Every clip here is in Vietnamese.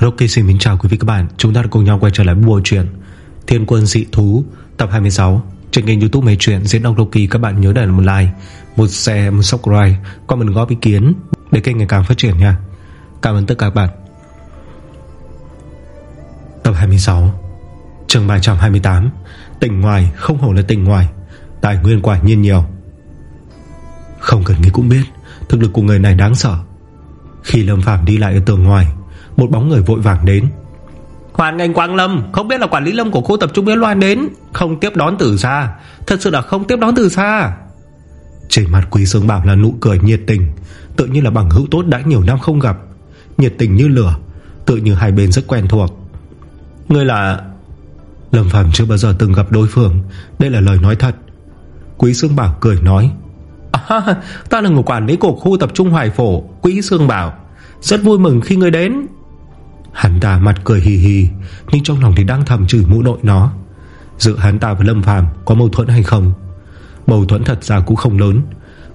Rocky xin kính chào quý vị các bạn. Chúng ta đã cùng nhau quay trở lại bộ truyện Thiên quân dị thú tập 26 Trên kênh youtube mấy chuyện diễn đọc Rocky Các bạn nhớ để một like, một share, một subscribe Còn mình góp ý kiến Để kênh ngày càng phát triển nha. Cảm ơn tất cả các bạn. Tập 26 chương 328 Tỉnh ngoài không hổ là tỉnh ngoài Tài nguyên quả nhiên nhiều. Không cần nghĩ cũng biết Thực lực của người này đáng sợ. Khi Lâm Phạm đi lại ở tường ngoài một bóng người vội vàng đến. Hoàn ngành Quang Lâm Không biết là quản lý lâm của khu tập trung Miến Loan đến. Không tiếp đón từ xa. Thật sự là không tiếp đón từ xa. Trên mặt Quý Sương Bảo là nụ cười nhiệt tình Tự như là bằng hữu tốt đã nhiều năm không gặp. Nhiệt tình như lửa Tự như hai bên rất quen thuộc. Người là Lâm Phàm chưa bao giờ từng gặp đối phương Đây là lời nói thật. Quý Sương Bảo cười nói à, Ta là người quản lý của khu tập trung Hoài Phổ Quý Sương Bảo. Rất vui mừng khi người đến Hắn ta mặt cười hì hì, Nhưng trong lòng thì đang thầm chửi mũ nội nó. Giữa hắn ta và Lâm Phàm có mâu thuẫn hay không? Mâu thuẫn thật ra cũng không lớn,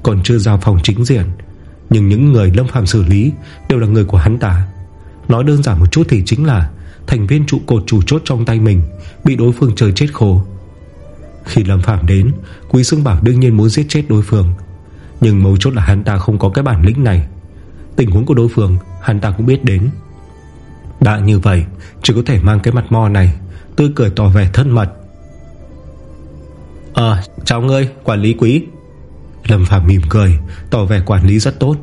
Còn chưa giao phòng chính diện. Nhưng những người Lâm Phàm xử lý Đều là người của hắn ta. Nói đơn giản một chút thì chính là Thành viên trụ cột chủ chốt trong tay mình Bị đối phương chơi chết khổ Khi Lâm Phạm đến, Quý Sương Bảo đương nhiên muốn giết chết đối phương. Nhưng mấu chốt là hắn ta không có cái bản lĩnh này. Tình huống của đối phương Hắn ta cũng biết đến đã như vậy Chỉ có thể mang cái mặt mò này. Tươi cười tỏ vẻ thân mật. Ờ chào ngươi quản lý quý. Lâm Phạm mỉm cười Tỏ vẻ quản lý rất tốt.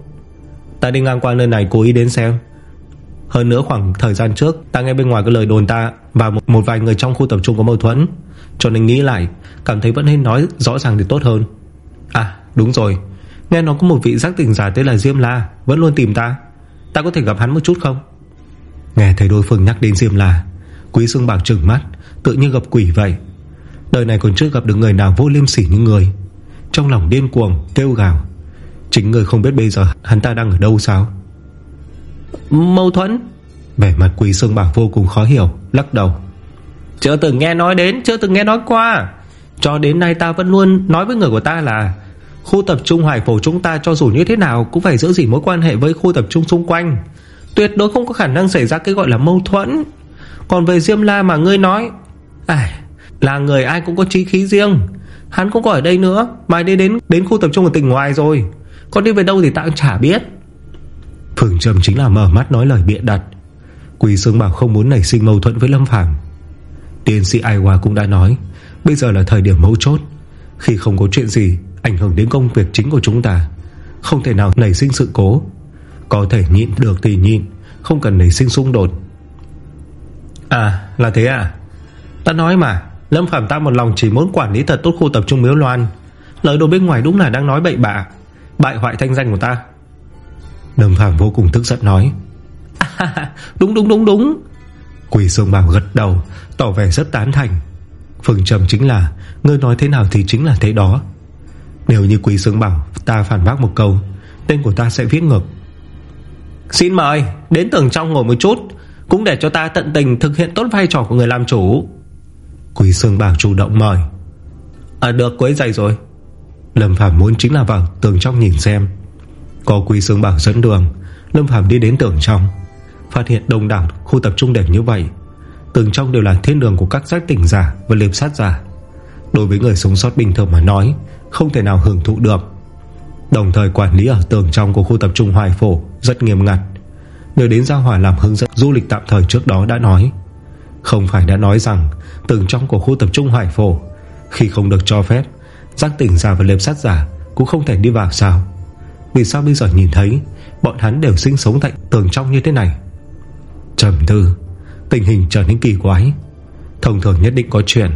Ta đi ngang qua nơi này cố ý đến xem. Hơn nữa khoảng thời gian trước Ta nghe bên ngoài cái lời đồn ta Và một, một vài người trong khu tập trung có mâu thuẫn. Cho nên nghĩ lại Cảm thấy vẫn nên nói rõ ràng thì tốt hơn. À đúng rồi. Nghe nói có một vị giác tỉnh giả tên là Diêm La Vẫn luôn tìm ta. Ta có thể gặp hắn một chút không? Nghe thấy đối phương nhắc đến Diêm La Quý Sương Bảo trừng mắt Tự như gặp quỷ vậy. Đời này còn chưa gặp được người nào vô liêm sỉ như người. Trong lòng điên cuồng kêu gào. Chính người không biết bây giờ Hắn ta đang ở đâu sao? Mâu thuẫn. Vẻ mặt Quý Sương Bảo vô cùng khó hiểu Lắc đầu. Chưa từng nghe nói đến Chưa từng nghe nói qua. Cho đến nay ta vẫn luôn nói với người của ta là Khu tập trung hoài phổ chúng ta cho dù như thế nào Cũng phải giữ gìn mối quan hệ với khu tập trung xung quanh Tuyệt đối không có khả năng xảy ra cái gọi là mâu thuẫn. Còn về Diêm La mà ngươi nói à, Là người ai cũng có trí khí riêng. Hắn cũng có ở đây nữa Mai đi đến đến khu tập trung ở tỉnh ngoài rồi. Còn đi về đâu thì ta cũng chả biết. Phương Trầm chính là mở mắt nói lời bịa đặt. Quỳ Sương Bảo không muốn nảy sinh mâu thuẫn với Lâm Phàm. Tiến sĩ Ai Hòa cũng đã nói Bây giờ là thời điểm mấu chốt. Khi không có chuyện gì Ảnh hưởng đến công việc chính của chúng ta Không thể nào nảy sinh sự cố có thể nhịn được thì nhịn Không cần nảy sinh xung đột. À là thế à? Ta nói mà Lâm Phạm ta một lòng chỉ muốn quản lý thật tốt khu tập trung miếu loan. Lời đồ bên ngoài đúng là đang nói bậy bạ Bại hoại thanh danh của ta. Lâm Phạm vô cùng tức giận nói. À, Đúng đúng đúng đúng. Quỷ Sương Bảo gật đầu Tỏ vẻ rất tán thành. Phương trầm chính là Ngươi nói thế nào thì chính là thế đó. Nếu như Quỷ Sương Bảo Ta phản bác một câu Tên của ta sẽ viết ngược. Xin mời, đến tường trong ngồi một chút, Cũng để cho ta tận tình thực hiện tốt vai trò của người làm chủ. Quý Sương Bảo chủ động mời. À được quấy dày rồi. Lâm Phạm muốn chính là vào tường trong nhìn xem. Có Quý Sương Bảo dẫn đường, Lâm Phạm đi đến tường trong. Phát hiện đông đảo khu tập trung đẹp như vậy. Tường trong đều là thiên đường của các giác tỉnh giả Và liệp sát giả. Đối với người sống sót bình thường mà nói, Không thể nào hưởng thụ được. Đồng thời quản lý ở tường trong của khu tập trung Hoài Phổ rất nghiêm ngặt. Người đến Gia Hòa làm hướng dẫn du lịch tạm thời trước đó đã nói. Không phải đã nói rằng, Từng trong của khu tập trung Hoài Phổ, Khi không được cho phép, Giác tỉnh giả và liệp sát giả Cũng không thể đi vào sao? Vì sao bây giờ nhìn thấy, Bọn hắn đều sinh sống tại tường trong như thế này? Trầm tư, Tình hình trở nên kỳ quái. Thông thường nhất định có chuyện,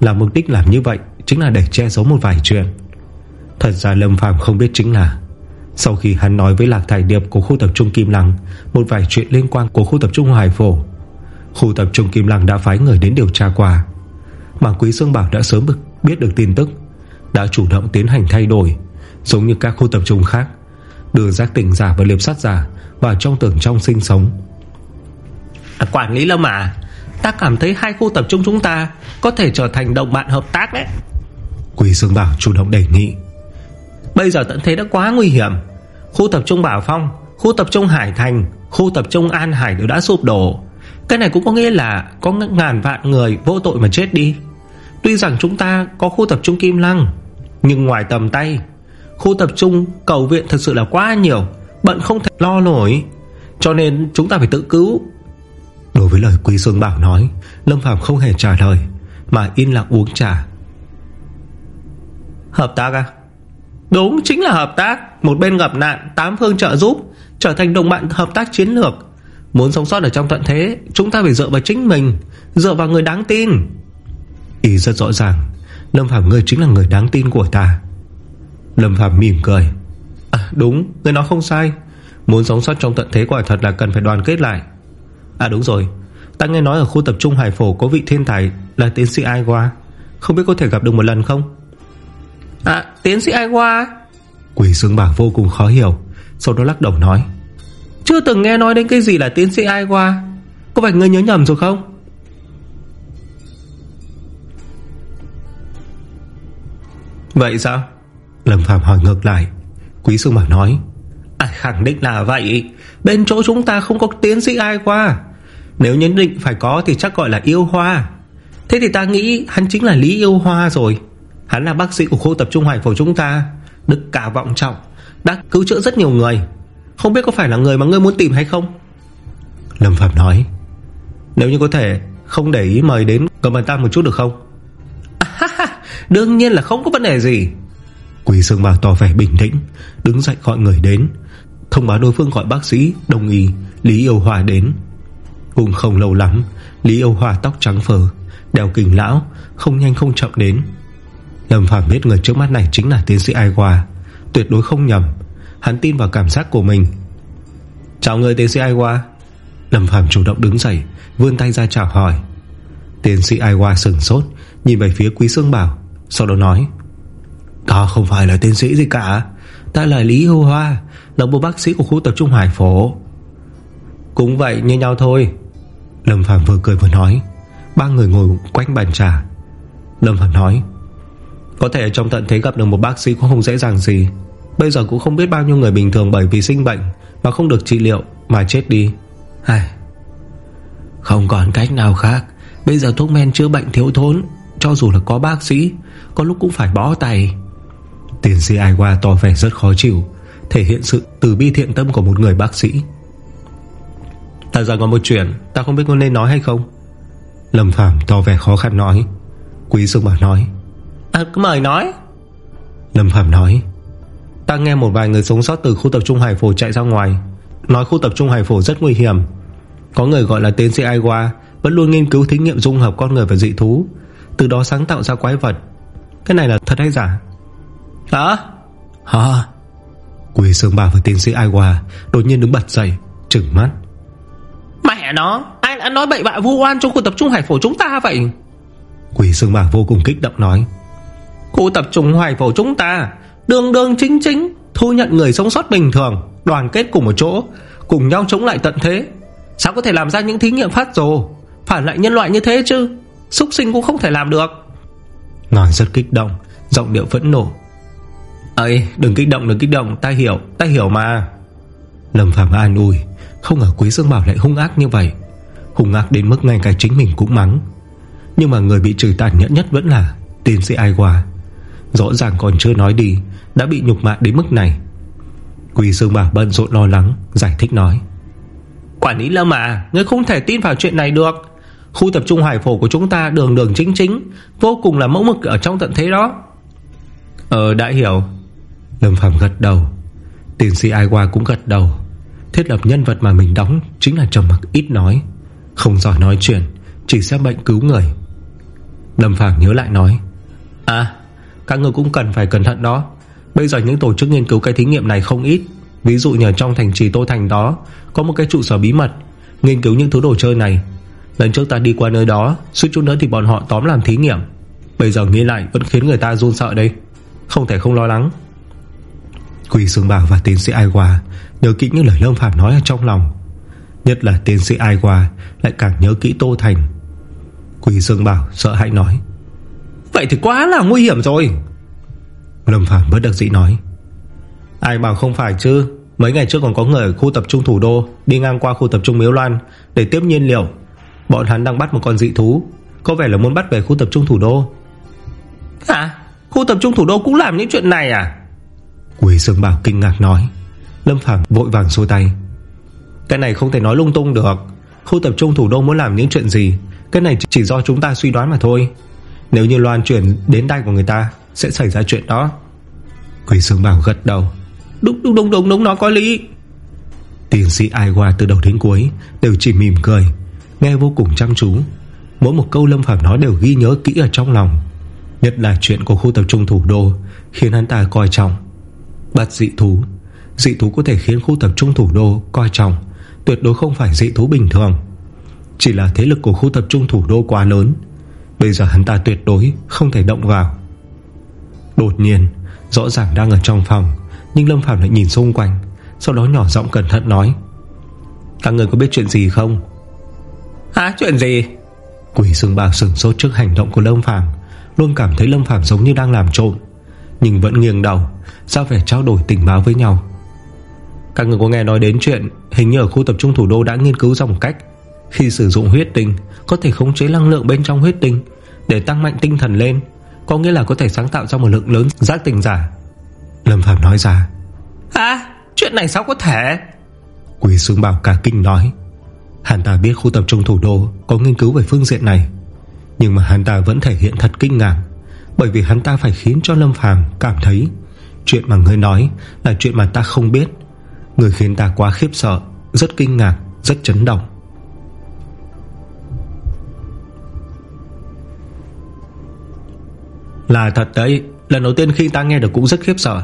Là mục đích làm như vậy Chính là để che giấu một vài chuyện. Thật ra Lâm Phàm không biết chính là sau khi hắn nói với Lạc Thải Điệp Của khu tập trung Kim Lăng Một vài chuyện liên quan của khu tập trung Hoài Phổ Khu tập trung Kim Lăng đã phái người đến điều tra qua. Mà Quý Dương Bảo đã sớm biết được tin tức Đã chủ động tiến hành thay đổi Giống như các khu tập trung khác Đưa giác tỉnh giả và liệp sát giả Vào trong tường trong sinh sống. À, Quản lý Lâm à Ta cảm thấy hai khu tập trung chúng ta Có thể trở thành đồng bạn hợp tác đấy. Quý Dương Bảo chủ động đề nghị Bây giờ tận thế đã quá nguy hiểm. Khu tập trung Bảo Phong, Khu tập trung Hải Thành, Khu tập trung An Hải đều đã sụp đổ. Cái này cũng có nghĩa là Có ngàn vạn người vô tội mà chết đi. Tuy rằng chúng ta có khu tập trung Kim Lăng, Nhưng ngoài tầm tay, Khu tập trung cầu viện thật sự là quá nhiều, Bận không thể lo nổi. Cho nên chúng ta phải tự cứu. Đối với lời Quý Sương Bảo nói, Lâm Phạm không hề trả lời, Mà yên lặng uống trà. Hợp tác à? Đúng chính là hợp tác. Một bên gặp nạn, Tám phương trợ giúp, Trở thành đồng bạn hợp tác chiến lược. Muốn sống sót ở trong tận thế, Chúng ta phải dựa vào chính mình, Dựa vào người đáng tin. Ý rất rõ ràng, Lâm Phạm ngươi chính là người đáng tin của ta. Lâm Phạm mỉm cười. À đúng Người nói không sai. Muốn sống sót trong tận thế quả thật là cần phải đoàn kết lại. À đúng rồi. Ta nghe nói ở khu tập trung Hải Phổ có vị thiên tài Là tiến sĩ Ai Qua. Không biết có thể gặp được một lần không? À tiến sĩ Ai Qua Quỷ Dương Bảo vô cùng khó hiểu. Sau đó lắc đầu nói Chưa từng nghe nói đến cái gì là tiến sĩ Ai Qua Có phải ngươi nhớ nhầm rồi không? Vậy sao? Lâm Phạm hỏi ngược lại. Quý sư mà nói à, Khẳng định là vậy. Bên chỗ chúng ta không có tiến sĩ ai qua Nếu nhân định phải có thì chắc gọi là yêu hoa. Thế thì ta nghĩ Hắn chính là Lý Yêu Hoa rồi Hắn là bác sĩ của khu tập trung hoài phổ chúng ta. Đức cả vọng trọng, Đã cứu chữa rất nhiều người. Không biết có phải là người mà ngươi muốn tìm hay không? Lâm Phạm nói, Nếu như có thể, Không để ý mời đến cầm bàn ta một chút được không? Đương nhiên là không có vấn đề gì. Quỳ Sương Bảo tỏ vẻ bình tĩnh, Đứng dậy gọi người đến. Thông báo đối phương gọi bác sĩ, Đồng ý, Lý Yêu Hòa đến. Cũng không lâu lắm, Lý Yêu Hòa tóc trắng phờ Đèo kình lão, Không nhanh không chậm đến. Lâm Phạm biết người trước mắt này chính là tiến sĩ Ai Hòa Tuyệt đối không nhầm. Hắn tin vào cảm giác của mình. Chào người tiến sĩ Ai Hòa Lâm Phạm chủ động đứng dậy, Vươn tay ra chào hỏi. Tiến sĩ Ai Hòa sừng sốt, Nhìn về phía Quý Sương Bảo, Sau đó nói, Ta không phải là tiến sĩ gì cả. Ta là Lý Hô Hoa Là một bác sĩ của khu tập trung Hải Phổ Cũng vậy, như nhau thôi. Lâm Phạm vừa cười vừa nói. Ba người ngồi quanh bàn trà. Lâm Phạm nói có thể trong tận thế gặp được một bác sĩ cũng không dễ dàng gì. Bây giờ cũng không biết bao nhiêu người bình thường Bởi vì sinh bệnh Mà không được trị liệu Mà chết đi. Ai... Không còn cách nào khác. Bây giờ thuốc men chữa bệnh thiếu thốn, Cho dù là có bác sĩ, Có lúc cũng phải bó tay. Tiến sĩ Ai Qua tỏ vẻ rất khó chịu, Thể hiện sự từ bi thiện tâm của một người bác sĩ. Ta ra có một chuyện, Ta không biết có nên nói hay không. Lâm phạm tỏ vẻ khó khăn nói. Quý Dương Bảo nói À cứ mời nói. Lâm Phàm nói Ta nghe một vài người sống sót từ khu tập trung Hải Phổ chạy ra ngoài. Nói khu tập trung Hải Phổ rất nguy hiểm. Có người gọi là tiến sĩ Ai Qua Vẫn luôn nghiên cứu thí nghiệm dung hợp con người và dị thú. Từ đó sáng tạo ra quái vật. Cái này là thật hay giả? Hả? Hả Quỳ Sương Bảo và tiến sĩ Ai Hòa Đột nhiên đứng bật dậy Trừng mắt. Mẹ nó Ai đã nói bậy bạ vu oan trong khu tập trung hải phổ chúng ta vậy? Quỳ Sương Bảo vô cùng kích động nói Khu tập trung hoài phổ chúng ta. Đường đường chính chính, Thu nhận người sống sót bình thường, Đoàn kết cùng một chỗ, Cùng nhau chống lại tận thế. Sao có thể làm ra những thí nghiệm phát rồ? Phản lại nhân loại như thế chứ? Xúc sinh cũng không thể làm được. Ngàn rất kích động, Giọng điệu phẫn nổ ấy đừng kích động, đừng kích động, Ta hiểu ta hiểu mà. Lâm Phạm an ủi, Không ngờ Quý Dương Bảo lại hung ác như vậy. Hung ác đến mức ngay cả chính mình cũng mắng. Nhưng mà người bị trừ tàn nhẫn nhất vẫn là Tiến sĩ Ai Hòa Rõ ràng còn chưa nói đi Đã bị nhục mạ đến mức này. Quý Dương Bảo bận rộn lo lắng Giải thích nói. Quản lý Lâm à Ngươi không thể tin vào chuyện này được. Khu tập trung hải phổ của chúng ta đường đường chính chính Vô cùng là mẫu mực ở trong tận thế đó. Ờ đã hiểu. Lâm Phạm gật đầu. Tiến sĩ Ai Qua cũng gật đầu. Thiết lập nhân vật mà mình đóng Chính là trầm mặc ít nói. Không giỏi nói chuyện Chỉ xem bệnh cứu người. Lâm Phạm nhớ lại nói. À các người cũng cần phải cẩn thận đó. Bây giờ những tổ chức nghiên cứu cái thí nghiệm này không ít. Ví dụ như trong thành trì Tô Thành đó, Có một cái trụ sở bí mật. Nghiên cứu những thứ đồ chơi này. Lần trước ta đi qua nơi đó Suốt chút nữa thì bọn họ tóm làm thí nghiệm. Bây giờ nghĩ lại, vẫn khiến người ta run sợ đây. Không thể không lo lắng. Quỳ Sương Bảo và tiến sĩ Ai Hòa Nhớ kỹ những lời Lâm Phạm nói ở trong lòng. Nhất là tiến sĩ Ai Hòa Lại càng nhớ kỹ Tô Thành. Quỳ Sương Bảo, sợ hãi nói. Vậy thì quá là nguy hiểm rồi. Lâm Phạm bất đắc dĩ nói. Ai bảo không phải chứ? Mấy ngày trước còn có người ở khu tập trung thủ đô Đi ngang qua khu tập trung Miếu Loan Để tiếp nhiên liệu. Bọn hắn đang bắt một con dị thú Có vẻ là muốn bắt về khu tập trung thủ đô. À Khu tập trung thủ đô cũng làm những chuyện này à? Quỷ Sương Bảo kinh ngạc nói. Lâm Phàm vội vàng xua tay. Cái này không thể nói lung tung được. Khu tập trung thủ đô muốn làm những chuyện gì? Cái này chỉ do chúng ta suy đoán mà thôi nếu như loan chuyển đến tay của người ta Sẽ xảy ra chuyện đó. Quỷ sướng Bảo gật đầu. Đúng đúng đúng đúng, đúng nó có lý. Tiến sĩ ai qua từ đầu đến cuối Đều chỉ mỉm cười Nghe vô cùng chăm chú. Mỗi một câu Lâm Phạm nói đều ghi nhớ kỹ ở trong lòng. Nhất là chuyện của khu tập trung thủ đô Khiến hắn ta coi trọng. Bắt dị thú. Dị thú có thể khiến khu tập trung thủ đô coi trọng Tuyệt đối không phải dị thú bình thường. Chỉ là thế lực của khu tập trung thủ đô quá lớn Bây giờ hắn ta tuyệt đối Không thể động vào. Đột nhiên Rõ ràng đang ở trong phòng Nhưng Lâm Phạm lại nhìn xung quanh Sau đó nhỏ giọng cẩn thận nói Các người có biết chuyện gì không? Hả? Chuyện gì? Quỷ sương bào sừng sốt trước hành động của Lâm Phàm Luôn cảm thấy Lâm Phàm giống như đang làm trộm Nhưng vẫn nghiêng đầu Sao phải trao đổi tình báo với nhau. Các người có nghe nói đến chuyện Hình như ở khu tập trung thủ đô đã nghiên cứu ra một cách Khi sử dụng huyết tinh Có thể khống chế năng lượng bên trong huyết tinh Để tăng mạnh tinh thần lên Có nghĩa là có thể sáng tạo ra một lượng lớn giác tình giả. Lâm Phạm nói ra. À chuyện này sao có thể? Quỷ sương bảo cả kinh nói. Hắn ta biết khu tập trung thủ đô Có nghiên cứu về phương diện này Nhưng mà hắn ta vẫn thể hiện thật kinh ngạc Bởi vì hắn ta phải khiến cho Lâm Phàm cảm thấy Chuyện mà người nói Là chuyện mà ta không biết. Người khiến ta quá khiếp sợ Rất kinh ngạc, rất chấn động Là thật đấy, Lần đầu tiên khi ta nghe được cũng rất khiếp sợ.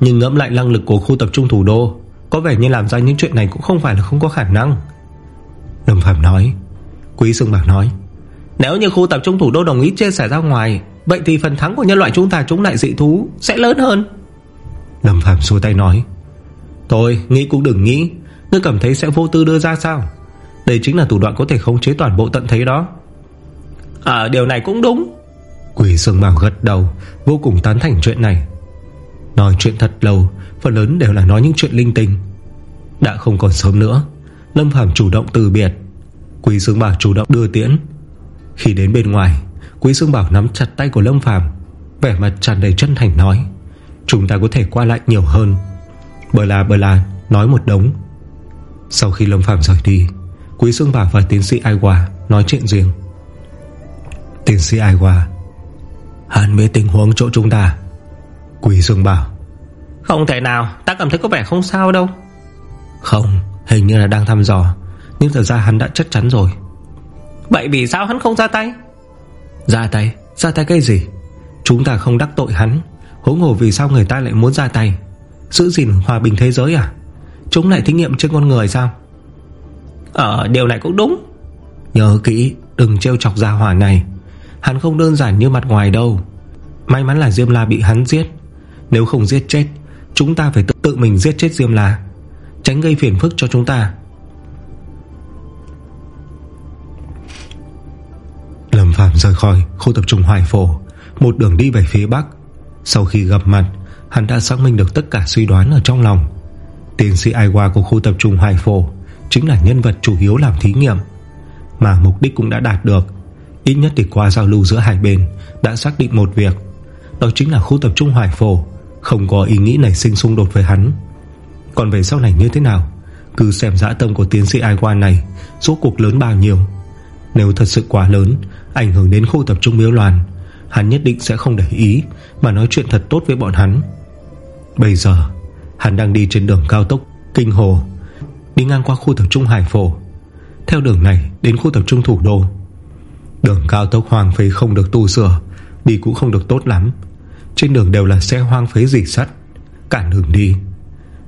Nhưng ngẫm lại năng lực của khu tập trung thủ đô, Có vẻ như làm ra những chuyện này Cũng không phải là không có khả năng. Lâm Phạm nói. Quý Sương Bạc nói. Nếu như khu tập trung thủ đô đồng ý chia sẻ ra ngoài, Vậy thì phần thắng của nhân loại chúng ta chống lại dị thú Sẽ lớn hơn. Lâm Phạm xua tay nói. Tôi, nghĩ cũng đừng nghĩ. Ngươi cảm thấy sẽ vô tư đưa ra sao? Đây chính là thủ đoạn có thể khống chế toàn bộ tận thế đó. À điều này cũng đúng. Quỷ Sương Bảo gật đầu, Vô cùng tán thành chuyện này. Nói chuyện thật lâu, Phần lớn đều là nói những chuyện linh tinh. Đã không còn sớm nữa, Lâm Phàm chủ động từ biệt. Quý Sương Bảo chủ động đưa tiễn. Khi đến bên ngoài Quý Sương Bảo nắm chặt tay của Lâm Phàm, Vẻ mặt tràn đầy chân thành nói, Chúng ta có thể qua lại nhiều hơn. Bờ là bờ là nói một đống. Sau khi Lâm Phàm rời đi Quý Sương Bảo và tiến sĩ Ai Hòa Nói chuyện riêng. Tiến sĩ Ai Hòa Hắn biết tình huống chỗ chúng ta. Quý Dương bảo Không thể nào Ta cảm thấy có vẻ không sao đâu. Không Hình như là đang thăm dò Nhưng thật ra hắn đã chắc chắn rồi. Vậy vì sao hắn không ra tay? Ra tay? Ra tay cái gì? Chúng ta không đắc tội hắn Hố ngổ vì sao người ta lại muốn ra tay? Giữ gìn hòa bình thế giới à? Chúng lại thí nghiệm trên con người sao? Ờ điều này cũng đúng. Nhớ kỹ đừng trêu chọc gia hỏa này Hắn không đơn giản như mặt ngoài đâu. May mắn là Diêm La bị hắn giết. Nếu không giết chết Chúng ta phải tự, tự mình giết chết Diêm La Tránh gây phiền phức cho chúng ta. Lâm Phạm rời khỏi khu tập trung Hoài Phổ Một đường đi về phía Bắc. Sau khi gặp mặt Hắn đã xác minh được tất cả suy đoán ở trong lòng. Tiến sĩ Ai Hoa của khu tập trung Hoài Phổ Chính là nhân vật chủ yếu làm thí nghiệm Mà mục đích cũng đã đạt được. Ít nhất thì qua giao lưu giữa hai bên Đã xác định một việc. Đó chính là khu tập trung Hoài Phổ, Không có ý nghĩ nảy sinh xung đột với hắn. Còn về sau này như thế nào? Cứ xem dã tâm của tiến sĩ Ai Quan này Số cuộc lớn bao nhiêu. Nếu thật sự quá lớn, Ảnh hưởng đến khu tập trung miếu loàn, Hắn nhất định sẽ không để ý Mà nói chuyện thật tốt với bọn hắn. Bây giờ, Hắn đang đi trên đường cao tốc Kinh Hồ, Đi ngang qua khu tập trung Hải Phổ. Theo đường này đến khu tập trung thủ đô Đường cao tốc hoang phế không được tu sửa, Đi cũng không được tốt lắm. Trên đường đều là xe hoang phế dỉ sắt, Cản đường đi.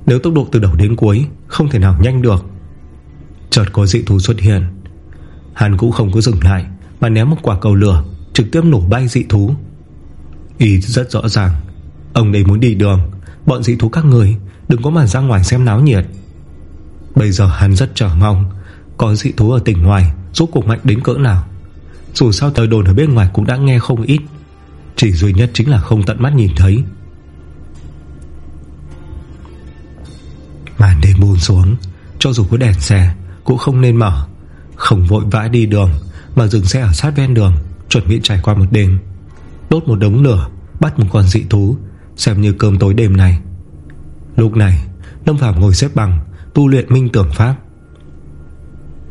Nếu tốc độ từ đầu đến cuối Không thể nào nhanh được. Chợt có dị thú xuất hiện. Hắn cũng không có dừng lại, Mà ném một quả cầu lửa, Trực tiếp nổ bay dị thú. Ý rất rõ ràng, Ông đây muốn đi đường, Bọn dị thú các người, Đừng có mà ra ngoài xem náo nhiệt. Bây giờ hắn rất chờ mong, Có dị thú ở tỉnh ngoài, Rốt cuộc mạnh đến cỡ nào dù sao thời đồn ở bên ngoài cũng đã nghe không ít. Chỉ duy nhất chính là không tận mắt nhìn thấy. Màn đêm buồn xuống, Cho dù có đèn xe, Cũng không nên mở. Không vội vã đi đường, Mà dừng xe ở sát ven đường, Chuẩn bị trải qua một đêm. Đốt một đống lửa, Bắt một con dị thú, Xem như cơm tối đêm này. Lúc này, Lâm Phạm ngồi xếp bằng, Tu luyện minh tưởng pháp.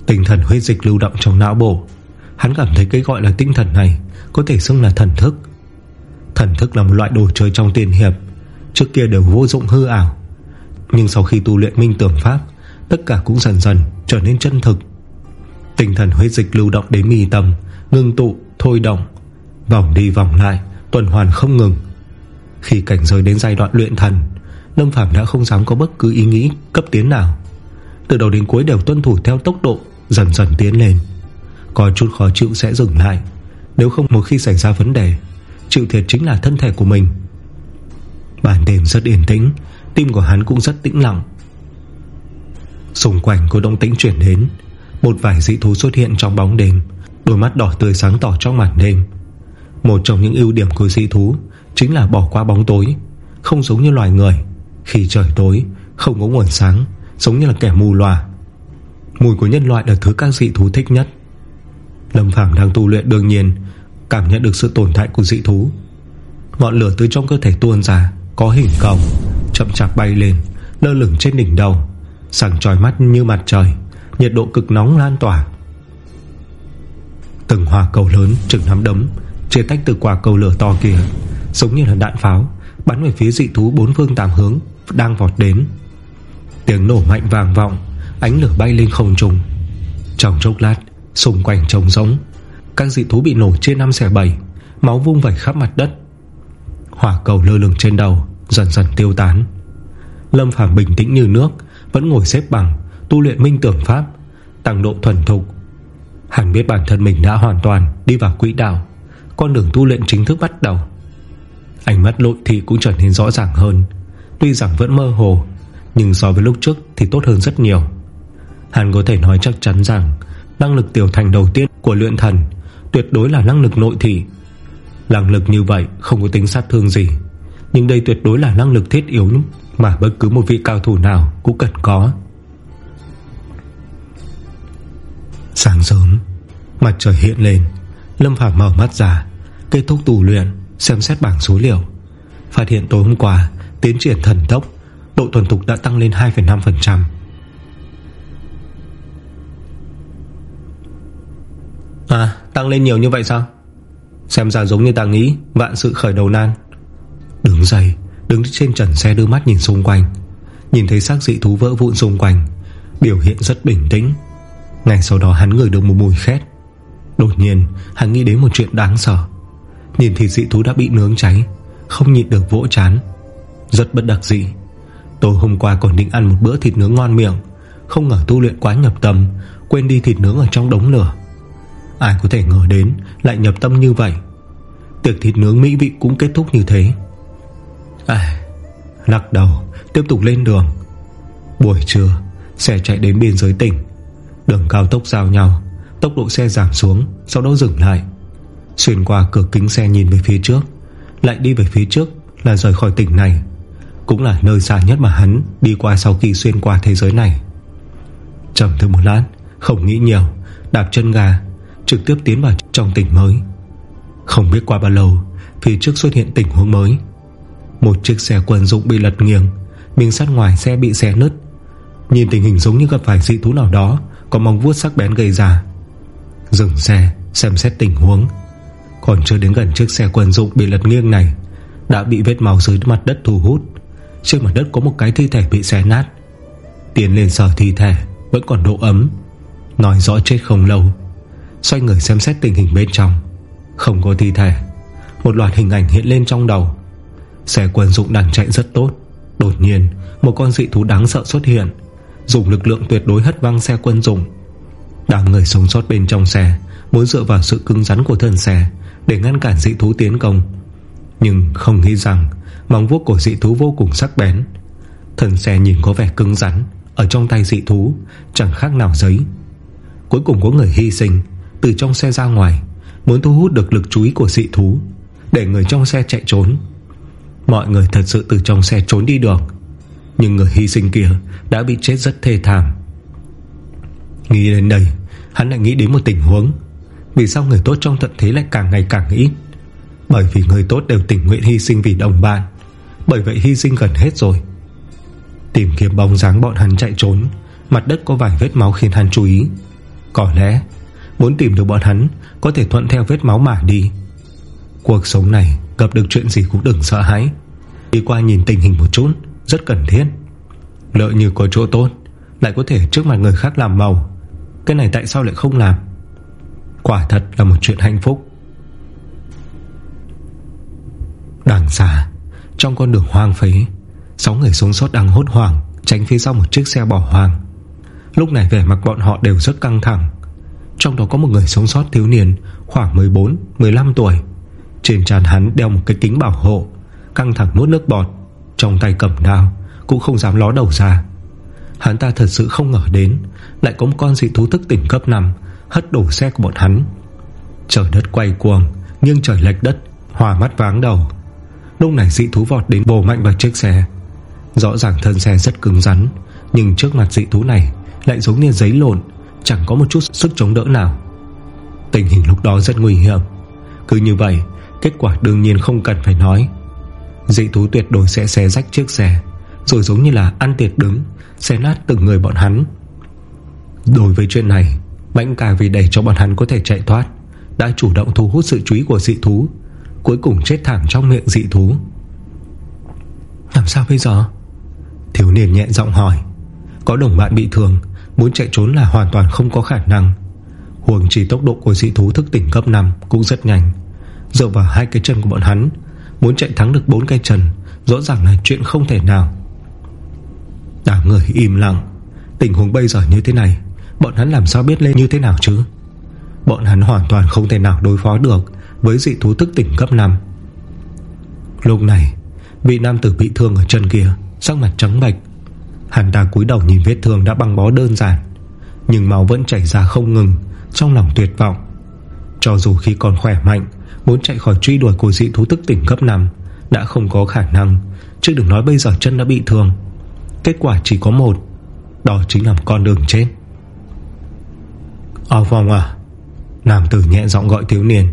Tinh thần huyết dịch lưu động trong não bộ Hắn cảm thấy cái gọi là tinh thần này Có thể xưng là thần thức. Thần thức là một loại đồ chơi trong tiền hiệp Trước kia đều vô dụng hư ảo. Nhưng sau khi tu luyện minh tưởng pháp Tất cả cũng dần dần trở nên chân thực. Tinh thần huyết dịch lưu động đến mì tâm Ngưng tụ, thôi động Vòng đi vòng lại Tuần hoàn không ngừng. Khi cảnh giới đến giai đoạn luyện thần Lâm Phạm đã không dám có bất cứ ý nghĩ cấp tiến nào. Từ đầu đến cuối đều tuân thủ theo tốc độ Dần dần tiến lên. Có chút khó chịu sẽ dừng lại. Nếu không một khi xảy ra vấn đề, Chịu thiệt chính là thân thể của mình. Bản đêm rất yên tĩnh, Tim của hắn cũng rất tĩnh lặng. Xung quanh có động tĩnh chuyển đến, Một vài dị thú xuất hiện trong bóng đêm, Đôi mắt đỏ tươi sáng tỏ trong màn đêm. Một trong những ưu điểm của dị thú Chính là bỏ qua bóng tối, Không giống như loài người, Khi trời tối, Không có nguồn sáng, Giống như là kẻ mù loà. Mùi của nhân loại là thứ các dị thú thích nhất. Lâm Phàm đang tu luyện đương nhiên, Cảm nhận được sự tồn tại của dị thú. Ngọn lửa từ trong cơ thể tuôn ra, Có hình cầu Chậm chạp bay lên, Lơ lửng trên đỉnh đầu Sẵn chói mắt như mặt trời, Nhiệt độ cực nóng lan tỏa. Từng hòa cầu lớn chừng nắm đấm, Chia tách từ quả cầu lửa to kia, Giống như là đạn pháo, Bắn về phía dị thú bốn phương tám hướng Đang vọt đến. Tiếng nổ mạnh vàng vọng, Ánh lửa bay lên không trùng Trong chốc lát Xung quanh trống giống Các dị thú bị nổ trên năm xe bảy, Máu vung vẩy khắp mặt đất. Hỏa cầu lơ lửng trên đầu, Dần dần tiêu tán. Lâm Phàm bình tĩnh như nước, Vẫn ngồi xếp bằng, Tu luyện minh tưởng pháp, Tăng độ thuần thục. Hắn biết bản thân mình đã hoàn toàn đi vào quỹ đạo, Con đường tu luyện chính thức bắt đầu. Ánh mắt lội thị cũng trở nên rõ ràng hơn, Tuy rằng vẫn mơ hồ, Nhưng so với lúc trước thì tốt hơn rất nhiều. Hắn có thể nói chắc chắn rằng Năng lực tiểu thành đầu tiên của luyện thần Tuyệt đối là năng lực nội thị. Năng lực như vậy không có tính sát thương gì Nhưng đây tuyệt đối là năng lực thiết yếu Mà bất cứ một vị cao thủ nào Cũng cần có. Sáng sớm Mặt trời hiện lên Lâm Phạm mở mắt ra Kết thúc tù luyện Xem xét bảng số liệu. Phát hiện tối hôm qua Tiến triển thần tốc Độ thuần thục đã tăng lên 2,5% À tăng lên nhiều như vậy sao? Xem ra giống như ta nghĩ, Vạn sự khởi đầu nan. Đứng dậy, Đứng trên trần xe đưa mắt nhìn xung quanh. Nhìn thấy xác dị thú vỡ vụn xung quanh. Biểu hiện rất bình tĩnh. Ngay sau đó hắn ngửi được một mùi khét. Đột nhiên, hắn nghĩ đến một chuyện đáng sợ. Nhìn thì dị thú đã bị nướng cháy, Không nhịn được vỗ chán. Rất bất đặc dị Tối hôm qua còn định ăn một bữa thịt nướng ngon miệng. Không ngờ tu luyện quá nhập tâm, Quên đi thịt nướng ở trong đống lửa. Ai có thể ngờ đến Lại nhập tâm như vậy. Tiệc thịt nướng mỹ vị cũng kết thúc như thế. À Lắc đầu, Tiếp tục lên đường. Buổi trưa, Xe chạy đến biên giới tỉnh. Đường cao tốc giao nhau, Tốc độ xe giảm xuống, Sau đó dừng lại. Xuyên qua cửa kính xe nhìn về phía trước, Lại đi về phía trước là rời khỏi tỉnh này. Cũng là nơi xa nhất mà hắn Đi qua sau khi xuyên qua thế giới này. Chậm thêm một lát, Không nghĩ nhiều, Đạp chân gà Trực tiếp tiến vào trong tỉnh mới. Không biết qua bao lâu, Phía trước xuất hiện tình huống mới. Một chiếc xe quân dụng bị lật nghiêng Miếng sắt ngoài xe bị xé nứt. Nhìn tình hình giống như gặp phải dị thú nào đó, Có mong vuốt sắc bén gây ra. Dừng xe, xem xét tình huống. Còn chưa đến gần chiếc xe quân dụng bị lật nghiêng này, Đã bị vết máu dưới mặt đất thu hút. Trên mặt đất có một cái thi thể bị xé nát. Tiến lên sở thi thể, Vẫn còn độ ấm. Nói rõ chết không lâu Xoay người xem xét tình hình bên trong. Không có thi thể. Một loạt hình ảnh hiện lên trong đầu. Xe quân dụng đang chạy rất tốt. Đột nhiên, một con dị thú đáng sợ xuất hiện. Dùng lực lượng tuyệt đối hất văng xe quân dụng. Đám người sống sót bên trong xe Muốn dựa vào sự cứng rắn của thân xe Để ngăn cản dị thú tiến công. Nhưng không nghĩ rằng Móng vuốt của dị thú vô cùng sắc bén. Thân xe nhìn có vẻ cứng rắn Ở trong tay dị thú, Chẳng khác nào giấy. Cuối cùng có người hy sinh từ trong xe ra ngoài, Muốn thu hút được lực chú ý của dị thú, Để người trong xe chạy trốn. Mọi người thật sự từ trong xe trốn đi được, Nhưng người hy sinh kia Đã bị chết rất thê thảm. Nghĩ đến đây, Hắn lại nghĩ đến một tình huống. Vì sao người tốt trong tận thế lại càng ngày càng ít? Bởi vì người tốt đều tình nguyện hy sinh vì đồng bạn. Bởi vậy hy sinh gần hết rồi. Tìm kiếm bóng dáng bọn hắn chạy trốn, Mặt đất có vài vết máu khiến hắn chú ý. Có lẽ Muốn tìm được bọn hắn, Có thể thuận theo vết máu mà đi. Cuộc sống này, gặp được chuyện gì cũng đừng sợ hãi. Đi qua nhìn tình hình một chút, Rất cần thiết. Lợi như có chỗ tốt, Lại có thể trước mặt người khác làm màu. Cái này tại sao lại không làm? Quả thật là một chuyện hạnh phúc. Đằng xa, Trong con đường hoang phế, Sáu người sống sót đang hốt hoảng, Tránh phía sau một chiếc xe bỏ hoang. Lúc này vẻ mặt bọn họ đều rất căng thẳng. Trong đó có một người sống sót thiếu niên, Khoảng 14-15 tuổi. Trên tràn hắn đeo một cái kính bảo hộ, Căng thẳng nuốt nước bọt, Trong tay cầm đao, Cũng không dám ló đầu ra. Hắn ta thật sự không ngờ đến, Lại có một con dị thú thức tỉnh cấp 5 Hất đổ xe của bọn hắn. Trời đất quay cuồng Nhưng trời lệch đất, Hòa mắt váng đầu. Lúc này dị thú vọt đến bồ mạnh vào chiếc xe. Rõ ràng thân xe rất cứng rắn, Nhưng trước mặt dị thú này Lại giống như giấy lộn Chẳng có một chút sức chống đỡ nào. Tình hình lúc đó rất nguy hiểm. Cứ như vậy, Kết quả đương nhiên không cần phải nói. Dị thú tuyệt đối sẽ xé rách chiếc xe, Rồi giống như là ăn tiệt đứng, Xé nát từng người bọn hắn. Đối với chuyện này Mạnh ca vì để cho bọn hắn có thể chạy thoát, Đã chủ động thu hút sự chú ý của dị thú, Cuối cùng chết thẳng trong miệng dị thú. Làm sao bây giờ? Thiếu niên nhẹ giọng hỏi. Có đồng bạn bị thương Muốn chạy trốn là hoàn toàn không có khả năng. Huồng chỉ tốc độ của dị thú thức tỉnh cấp 5 Cũng rất nhanh. Dựa vào hai cái chân của bọn hắn, Muốn chạy thắng được bốn cái chân, Rõ ràng là chuyện không thể nào. Cả người im lặng. Tình huống bây giờ như thế này, Bọn hắn làm sao biết lên như thế nào chứ? Bọn hắn hoàn toàn không thể nào đối phó được Với dị thú thức tỉnh cấp 5 Lúc này, Vị nam tử bị thương ở chân kia, Sắc mặt trắng bạch Hắn ta cúi đầu nhìn vết thương đã băng bó đơn giản, Nhưng máu vẫn chảy ra không ngừng, Trong lòng tuyệt vọng. Cho dù khi còn khỏe mạnh, Muốn chạy khỏi truy đuổi của dị thú tức tỉnh cấp 5 Đã không có khả năng, Chứ đừng nói bây giờ chân đã bị thương. Kết quả chỉ có một, Đó chính là con đường chết. Ao vòng à Nam tử nhẹ giọng gọi thiếu niên,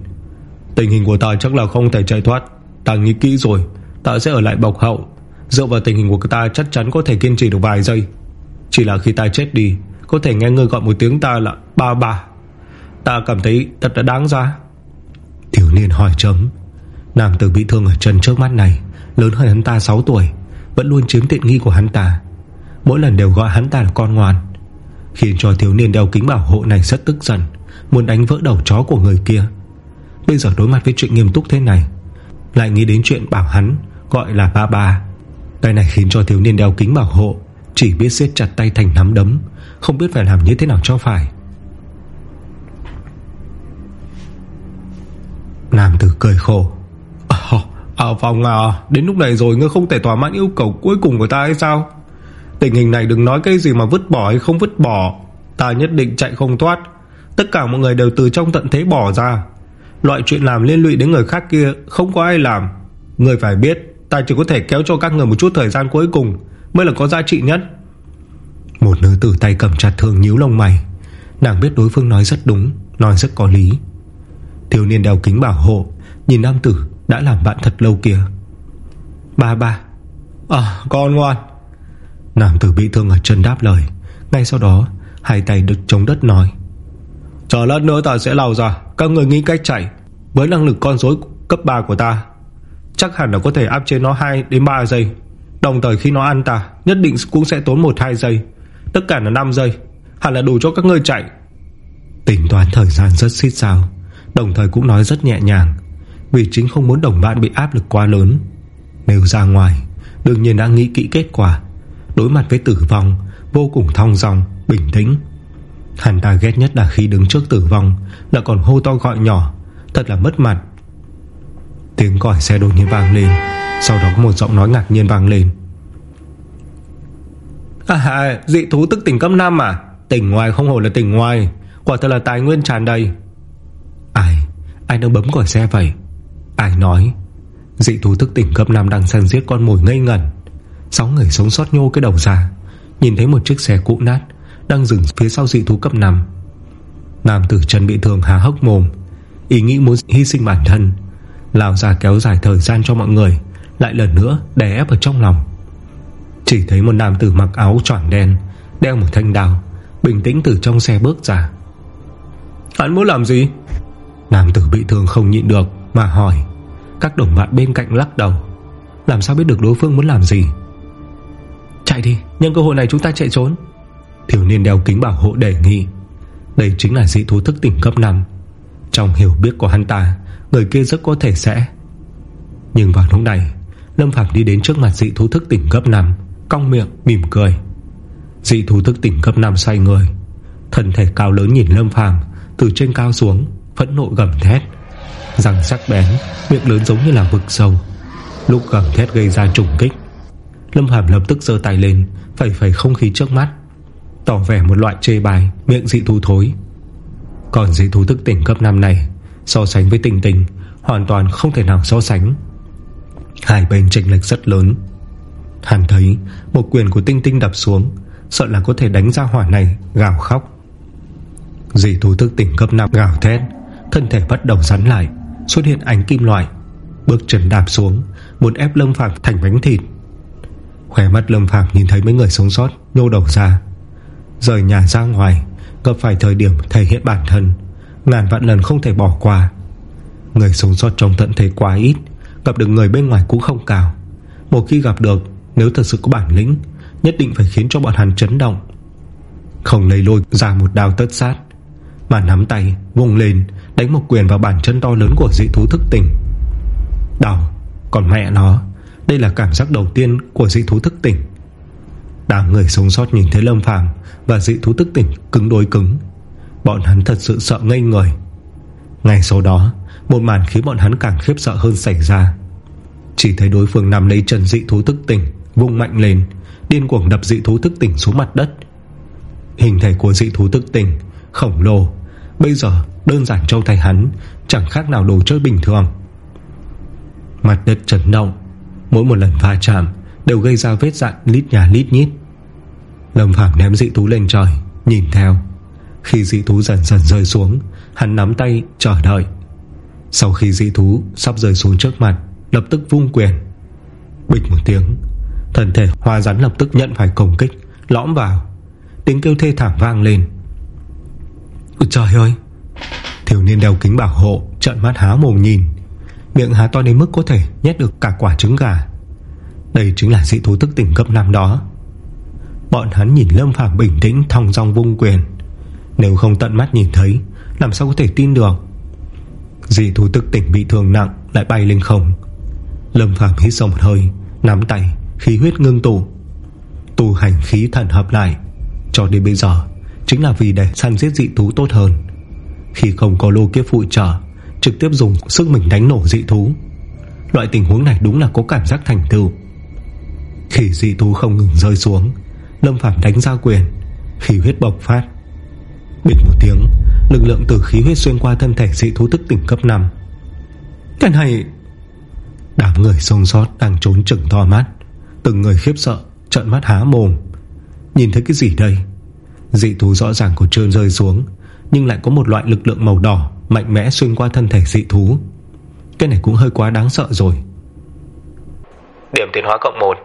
Tình hình của ta chắc là không thể chạy thoát, Ta nghĩ kỹ rồi, Ta sẽ ở lại bọc hậu Dựa vào tình hình của ta, chắc chắn có thể kiên trì được vài giây. Chỉ là khi ta chết đi, Có thể nghe người gọi một tiếng ta là Ba ba. Ta cảm thấy thật là đáng ra Thiếu niên hỏi chấm. Nam tử bị thương ở chân trước mắt này, Lớn hơn hắn ta 6 tuổi, Vẫn luôn chiếm tiện nghi của hắn ta. Mỗi lần đều gọi hắn ta là con ngoan, Khiến cho thiếu niên đeo kính bảo hộ này rất tức giận, Muốn đánh vỡ đầu chó của người kia. Bây giờ đối mặt với chuyện nghiêm túc thế này, Lại nghĩ đến chuyện bảo hắn Gọi là ba ba. Cái này khiến cho thiếu niên đeo kính bảo hộ Chỉ biết siết chặt tay thành nắm đấm Không biết phải làm như thế nào cho phải. Nam tử cười khổ. Ờ, à, à à Đến lúc này rồi ngươi không thể thỏa mãn yêu cầu cuối cùng của ta hay sao? Tình hình này đừng nói cái gì mà vứt bỏ hay không vứt bỏ. Ta nhất định chạy không thoát. Tất cả mọi người đều từ trong tận thế bỏ ra. Loại chuyện làm liên lụy đến người khác kia Không có ai làm. Người phải biết Ta chỉ có thể kéo cho các người một chút thời gian cuối cùng Mới là có giá trị nhất. Một nữ tử tay cầm chặt thương nhíu lông mày. Nàng biết đối phương nói rất đúng, Nói rất có lý. Thiếu niên đeo kính bảo hộ, Nhìn nam tử đã làm bạn thật lâu kia. Ba ba. À con ngoan. Nam tử bị thương ở chân đáp lời. Ngay sau đó, Hai tay được chống đất nói. Chờ lát nữa ta sẽ lao ra, Các người nghĩ cách chạy. Với năng lực con rối cấp 3 của ta Chắc hẳn là có thể áp chế nó 2 đến 3 giây. Đồng thời khi nó ăn ta, Nhất định cũng sẽ tốn 1-2 giây. Tất cả là 5 giây. Hẳn là đủ cho các ngươi chạy. Tính toán thời gian rất xít sao. Đồng thời cũng nói rất nhẹ nhàng. Vì chính không muốn đồng bạn bị áp lực quá lớn. Nếu ra ngoài, Đương nhiên đã nghĩ kỹ kết quả. Đối mặt với tử vong, Vô cùng thong dòng bình tĩnh. Hắn ta ghét nhất là khi đứng trước tử vong, Là còn hô to gọi nhỏ. Thật là mất mặt. Tiếng còi xe đột nhiên vang lên Sau đó có một giọng nói ngạc nhiên vang lên. À hà, dị thú tức tỉnh cấp 5 à? Tỉnh ngoài không hổ là tỉnh ngoài. Quả thật là tài nguyên tràn đầy. Ai Ai đang bấm còi xe vậy? Ai nói? Dị thú thức tỉnh cấp 5 đang săn giết con mồi ngây ngẩn. Sáu người sống sót nhô cái đầu ra Nhìn thấy một chiếc xe cũ nát Đang dừng phía sau dị thú cấp 5 Nam tử chân bị thương há hốc mồm Ý nghĩ muốn hy sinh bản thân Lao ra kéo dài thời gian cho mọi người Lại lần nữa đè ép ở trong lòng. Chỉ thấy một nam tử mặc áo tròn đen Đeo một thanh đào Bình tĩnh từ trong xe bước ra. Hắn muốn làm gì? Nam tử bị thương không nhịn được Mà hỏi. Các đồng bạn bên cạnh lắc đầu. Làm sao biết được đối phương muốn làm gì? Chạy đi Nhân cơ hội này chúng ta chạy trốn. Thiếu niên đeo kính bảo hộ đề nghị. Đây chính là dị thú thức tỉnh cấp 5 Trong hiểu biết của hắn ta Người kia rất có thể sẽ. Nhưng vào lúc này, Lâm Phạm đi đến trước mặt dị thú thức tỉnh cấp 5 Cong miệng, mỉm cười. Dị thú thức tỉnh cấp 5 xoay người. Thân thể cao lớn nhìn Lâm Phàm Từ trên cao xuống, Phẫn nộ gầm thét. Răng sắc bén, Miệng lớn giống như là vực sâu. Lúc gầm thét gây ra trùng kích, Lâm Phàm lập tức giơ tay lên, Phẩy phẩy không khí trước mắt, Tỏ vẻ một loại chê bài Miệng dị thú thối. Còn dị thú thức tỉnh cấp 5 này So sánh với tình tình, Hoàn toàn không thể nào so sánh. Hai bên chênh lệch rất lớn. Hắn thấy một quyền của tinh tinh đập xuống, Sợ là có thể đánh ra hỏa này, Gào khóc. Dì thú thức tỉnh cấp 5 gào thét, Thân thể bắt đầu rắn lại, Xuất hiện ánh kim loại, Bước chân đạp xuống, Muốn ép lâm Phạm thành bánh thịt. Khỏe mắt lâm Phạm nhìn thấy mấy người sống sót, Nhô đầu ra. Rời nhà ra ngoài, Gặp phải thời điểm thể hiện bản thân Ngàn vạn lần không thể bỏ qua. Người sống sót trong tận thế quá ít, Gặp được người bên ngoài cũng không cao. Một khi gặp được, Nếu thật sự có bản lĩnh, Nhất định phải khiến cho bọn hắn chấn động. Không lấy lôi ra một đao tất sát, Mà nắm tay vùng lên, Đánh một quyền vào bàn chân to lớn của dị thú thức tỉnh. Đau, Còn mẹ nó, Đây là cảm giác đầu tiên của dị thú thức tỉnh. Đám người sống sót nhìn thấy Lâm Phàm Và dị thú thức tỉnh cứng đối cứng. Bọn hắn thật sự sợ ngây người. Ngay sau đó, Một màn khiến bọn hắn càng khiếp sợ hơn xảy ra. Chỉ thấy đối phương nằm lấy chân dị thú thức tỉnh, Vung mạnh lên, Điên cuồng đập dị thú thức tỉnh xuống mặt đất. Hình thể của dị thú thức tỉnh, Khổng lồ, Bây giờ đơn giản trong tay hắn, Chẳng khác nào đồ chơi bình thường. Mặt đất chấn động, Mỗi một lần va chạm Đều gây ra vết dạn lít nhà lít nhít. Lâm Phạm ném dị thú lên trời, Nhìn theo. Khi dị thú dần dần rơi xuống, Hắn nắm tay chờ đợi. Sau khi dị thú sắp rơi xuống trước mặt, Lập tức vung quyền. Bịch một tiếng Thần thể hoa rắn lập tức nhận phải công kích, Lõm vào. Tiếng kêu thê thảm vang lên. Ôi trời ơi! Thiếu niên đeo kính bảo hộ Trận mắt há mồm nhìn. Miệng há to đến mức có thể nhét được cả quả trứng gà. Đây chính là dị thú tức tỉnh cấp năm đó. Bọn hắn nhìn Lâm Phạm bình tĩnh Thong dong vung quyền. Nếu không tận mắt nhìn thấy, Làm sao có thể tin được? Dị thú tức tỉnh bị thương nặng, Lại bay lên không. Lâm Phạm hít sâu một hơi, Nắm tay, Khí huyết ngưng tụ. Tu hành khí thần hợp lại, Cho đến bây giờ, Chính là vì để săn giết dị thú tốt hơn. Khi không có lô kiếp phụ trợ, Trực tiếp dùng sức mình đánh nổ dị thú. Loại tình huống này đúng là có cảm giác thành tựu. Khi dị thú không ngừng rơi xuống, Lâm Phạm đánh ra quyền, Khí huyết bộc phát. Bịch một tiếng Lực lượng từ khí huyết xuyên qua thân thể dị thú thức tỉnh cấp 5 Cái này Đám người sông sót đang trốn trừng to mắt. Từng người khiếp sợ Trận mắt há mồm. Nhìn thấy cái gì đây? Dị thú rõ ràng của trơn rơi xuống Nhưng lại có một loại lực lượng màu đỏ Mạnh mẽ xuyên qua thân thể dị thú. Cái này cũng hơi quá đáng sợ rồi. Điểm tiến hóa cộng 1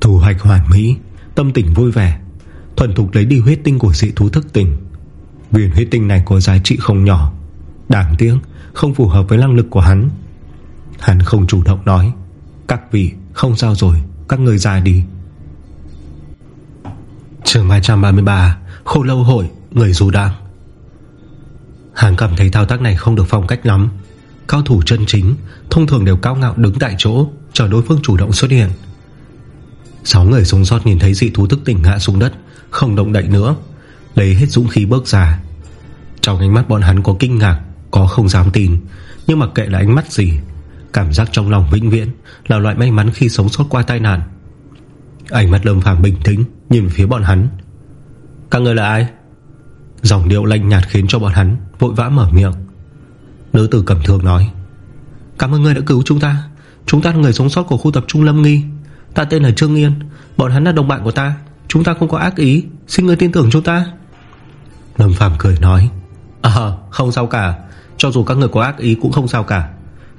Thủ hoạch hoàn mỹ Tâm tình vui vẻ Thuần thục lấy đi huyết tinh của dị thú thức tình Viên huyết tinh này có giá trị không nhỏ. Đáng tiếc, Không phù hợp với năng lực của hắn. Hắn không chủ động nói, Các vị, không sao rồi, Các người ra đi. Trường 233 Khô lâu hội, Người dù đang. Hắn cảm thấy thao tác này không được phong cách lắm. Cao thủ chân chính, Thông thường đều cao ngạo đứng tại chỗ, Chờ đối phương chủ động xuất hiện. Sáu người sống sót nhìn thấy dị thú thức tỉnh hạ xuống đất, Không động đậy nữa, Lấy hết dũng khí bước ra. Trong ánh mắt bọn hắn có kinh ngạc, Có không dám tin, Nhưng mà kệ là ánh mắt gì, Cảm giác trong lòng vĩnh viễn Là loại may mắn khi sống sót qua tai nạn. Ánh mắt lâm phàm bình tĩnh Nhìn phía bọn hắn. Các người là ai? Dòng điệu lạnh nhạt khiến cho bọn hắn Vội vã mở miệng. Nữ tử cầm thương nói, Cảm ơn người đã cứu chúng ta. Chúng ta là người sống sót của khu tập trung Lâm Nghi. Ta tên là Trương Yên. Bọn hắn là đồng bạn của ta. Chúng ta không có ác ý. Xin người tin tưởng chúng ta. Lâm Phàm cười nói. À không sao cả. Cho dù các người có ác ý cũng không sao cả.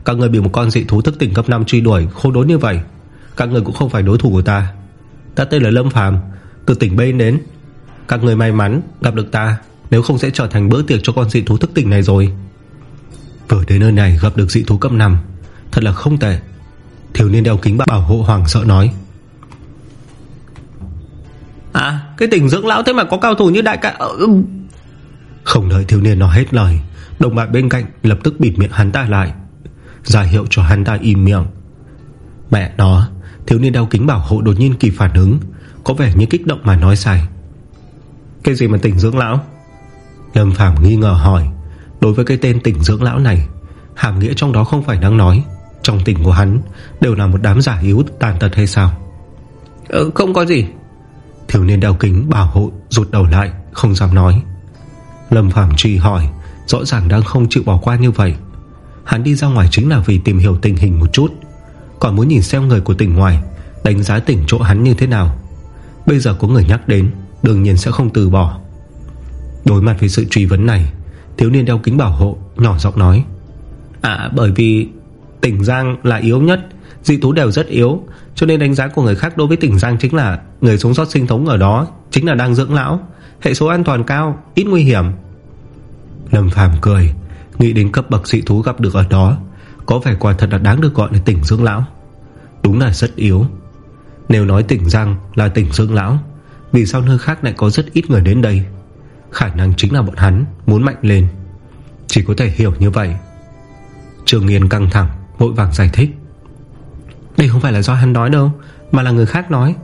Các người bị một con dị thú thức tỉnh cấp 5 truy đuổi, Khô đốn như vậy, Các người cũng không phải đối thủ của ta. Ta tên là Lâm Phàm, Từ tỉnh Bay đến. Các người may mắn gặp được ta, Nếu không sẽ trở thành bữa tiệc cho con dị thú thức tỉnh này rồi. Vừa đến nơi này gặp được dị thú cấp 5 Thật là không tệ. Thiếu niên đeo kính bảo hộ hoàng sợ nói. À cái tỉnh dưỡng lão thế mà có cao thủ như đại ca ờ, ừ. Không đợi thiếu niên nói hết lời Đồng bạn bên cạnh lập tức bịt miệng hắn ta lại ra hiệu cho hắn ta im miệng. Mẹ nó Thiếu niên đeo kính bảo hộ đột nhiên kịp phản ứng Có vẻ như kích động mà nói sai. Cái gì mà tỉnh dưỡng lão? Lâm Phàm nghi ngờ hỏi. Đối với cái tên tỉnh dưỡng lão này Hàm nghĩa trong đó không phải đang nói Trong tỉnh của hắn Đều là một đám giả yếu tàn tật hay sao? Ừ, Không có gì. Thiếu niên đeo kính bảo hộ Rụt đầu lại không dám nói. Lâm Phàm truy hỏi Rõ ràng đang không chịu bỏ qua như vậy. Hắn đi ra ngoài chính là vì tìm hiểu tình hình một chút. Còn muốn nhìn xem người của tỉnh ngoài Đánh giá tỉnh chỗ hắn như thế nào. Bây giờ có người nhắc đến Đương nhiên sẽ không từ bỏ. Đối mặt với sự truy vấn này Thiếu niên đeo kính bảo hộ Nhỏ giọng nói. À bởi vì tỉnh Giang là yếu nhất Dị thú đều rất yếu Cho nên đánh giá của người khác đối với tỉnh Giang chính là Người sống sót sinh thống ở đó Chính là đang dưỡng lão. Hệ số an toàn cao, ít nguy hiểm. Lâm Phàm cười Nghĩ đến cấp bậc dị thú gặp được ở đó Có vẻ quả thật là đáng được gọi là tỉnh dưỡng lão. Đúng là rất yếu. Nếu nói tỉnh Giang là tỉnh dưỡng lão Vì sao nơi khác lại có rất ít người đến đây? Khả năng chính là bọn hắn Muốn mạnh lên. Chỉ có thể hiểu như vậy. Trường Nghiên căng thẳng. Vội vàng giải thích. Đây không phải là do hắn nói đâu Mà là người khác nói.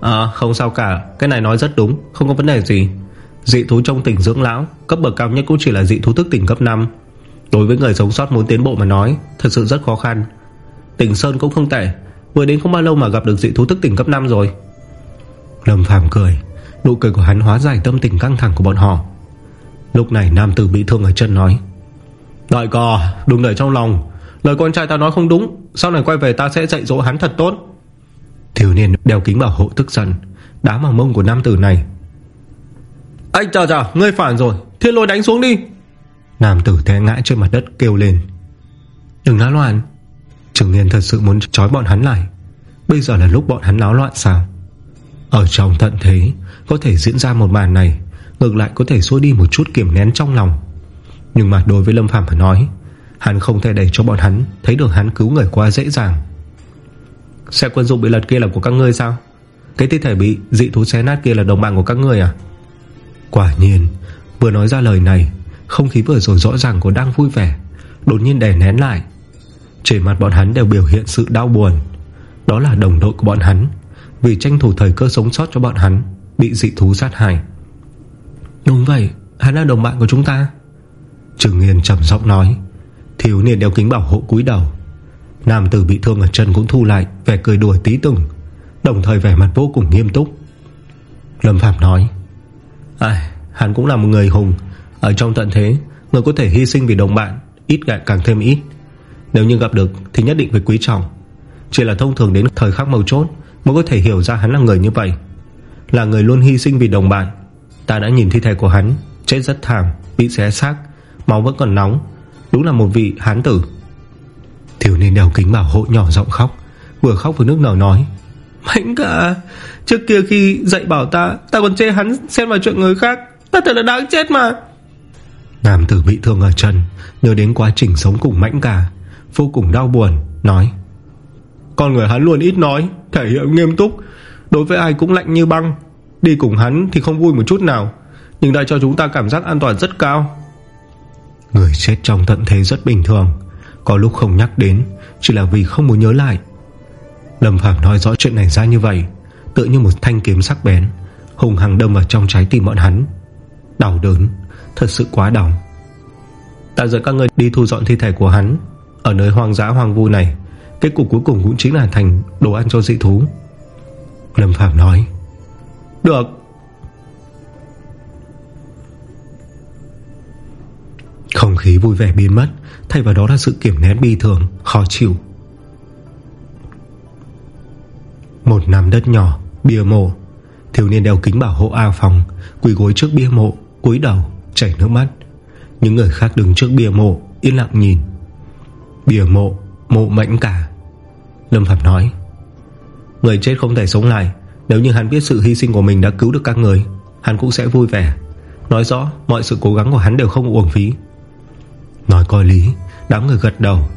À không sao cả Cái này nói rất đúng Không có vấn đề gì. Dị thú trong tỉnh dưỡng lão Cấp bậc cao nhất cũng chỉ là dị thú thức tỉnh cấp 5 Đối với người sống sót muốn tiến bộ mà nói Thật sự rất khó khăn. Tỉnh Sơn cũng không tệ Vừa đến không bao lâu mà gặp được dị thú thức tỉnh cấp 5 rồi. Lâm Phàm cười Nụ cười của hắn hóa giải tâm tình căng thẳng của bọn họ. Lúc này nam tử bị thương ở chân nói Đại ca đừng để trong lòng Lời con trai ta nói không đúng Sau này quay về ta sẽ dạy dỗ hắn thật tốt. Thiếu niên đeo kính bảo hộ tức giận Đá vào mông của nam tử này. Anh chào chào, ngươi phản rồi Thiên lôi đánh xuống đi. Nam tử té ngã trên mặt đất kêu lên. Đừng náo loạn. Trường Niên thật sự muốn trói bọn hắn lại. Bây giờ là lúc bọn hắn náo loạn sao? Ở trong tận thế Có thể diễn ra một màn này Ngược lại có thể xua đi một chút kiểm nén trong lòng. Nhưng mà đối với Lâm Phạm phải nói Hắn không thể để cho bọn hắn Thấy được hắn cứu người quá dễ dàng. Xe quân dụng bị lật kia là của các ngươi sao? Cái thi thể bị dị thú xé nát kia là đồng bạn của các ngươi à? Quả nhiên, Vừa nói ra lời này, Không khí vừa rồi rõ ràng có đang vui vẻ, Đột nhiên đè nén lại. Trên mặt bọn hắn đều biểu hiện sự đau buồn. Đó là đồng đội của bọn hắn, Vì tranh thủ thời cơ sống sót cho bọn hắn, Bị dị thú sát hại. Đúng vậy, Hắn là đồng bạn của chúng ta. Trừng Nghiên trầm giọng nói. Thiếu niên đeo kính bảo hộ cúi đầu. Nam tử bị thương ở chân cũng thu lại Vẻ cười đùa tí từng Đồng thời vẻ mặt vô cùng nghiêm túc. Lâm Phạm nói ai Hắn cũng là một người hùng. Ở trong tận thế Người có thể hy sinh vì đồng bạn Ít gạn càng thêm ít. Nếu như gặp được thì nhất định phải quý trọng. Chỉ là thông thường đến thời khắc màu chốt Mới có thể hiểu ra hắn là người như vậy. Là người luôn hy sinh vì đồng bạn. Ta đã nhìn thi thể của hắn Chết rất thảm, bị xé xác Máu vẫn còn nóng. Đúng là một vị hán tử. Thiếu niên đeo kính bảo hộ nhỏ giọng khóc, Vừa khóc vừa nước nở nói Mãnh cả, Trước kia khi dạy bảo ta Ta còn chê hắn xem vào chuyện người khác, Ta thật là đáng chết mà. Nam tử bị thương ở chân, Nhớ đến quá trình sống cùng mãnh cả, Vô cùng đau buồn, Nói, Con người hắn luôn ít nói, Thể hiện nghiêm túc, Đối với ai cũng lạnh như băng, Đi cùng hắn thì không vui một chút nào, Nhưng đã cho chúng ta cảm giác an toàn rất cao. Người chết trong tận thế rất bình thường, Có lúc không nhắc đến, Chỉ là vì không muốn nhớ lại. Lâm Phạm nói rõ chuyện này ra như vậy Tự như một thanh kiếm sắc bén Hùng hằng đâm vào trong trái tim bọn hắn. Đau đớn, Thật sự quá đau. Ta dẫn các người đi thu dọn thi thể của hắn. Ở nơi hoang dã hoang vu này, Kết cục cuối cùng cũng chính là thành đồ ăn cho dị thú. Lâm Phạm nói, Được Không khí vui vẻ biến mất, Thay vào đó là sự kiểm nén bi thường, Khó chịu. Một nằm đất nhỏ, Bia mộ. Thiếu niên đeo kính bảo hộ ao phòng Quỳ gối trước bia mộ, cúi đầu, chảy nước mắt. Những người khác đứng trước bia mộ, Yên lặng nhìn. Bia mộ Mộ mãnh cả. Lâm Phạm nói, Người chết không thể sống lại. Nếu như hắn biết sự hy sinh của mình đã cứu được các người, Hắn cũng sẽ vui vẻ. Nói rõ, mọi sự cố gắng của hắn đều không uổng phí. Nói coi lý, Đám người gật đầu.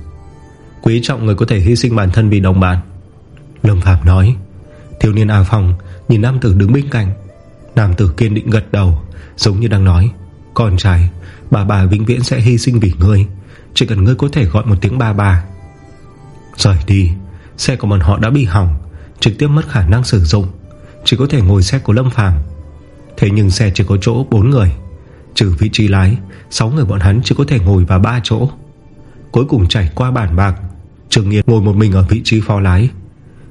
Quý trọng người có thể hy sinh bản thân vì đồng bạn. Lâm Phạm nói, Thiếu niên A Phong nhìn nam tử đứng bên cạnh. Nam tử kiên định gật đầu, Giống như đang nói, Con trai, Bà bà vĩnh viễn sẽ hy sinh vì ngươi. Chỉ cần ngươi có thể gọi một tiếng ba bà Rời đi, Xe của bọn họ đã bị hỏng, Trực tiếp mất khả năng sử dụng. Chỉ có thể ngồi xe của Lâm Phàm Thế nhưng xe chỉ có chỗ 4 người. Trừ vị trí lái 6 người bọn hắn chỉ có thể ngồi vào 3 chỗ. Cuối cùng chảy qua bản bạc, Trường Nghiệt ngồi một mình ở vị trí phó lái.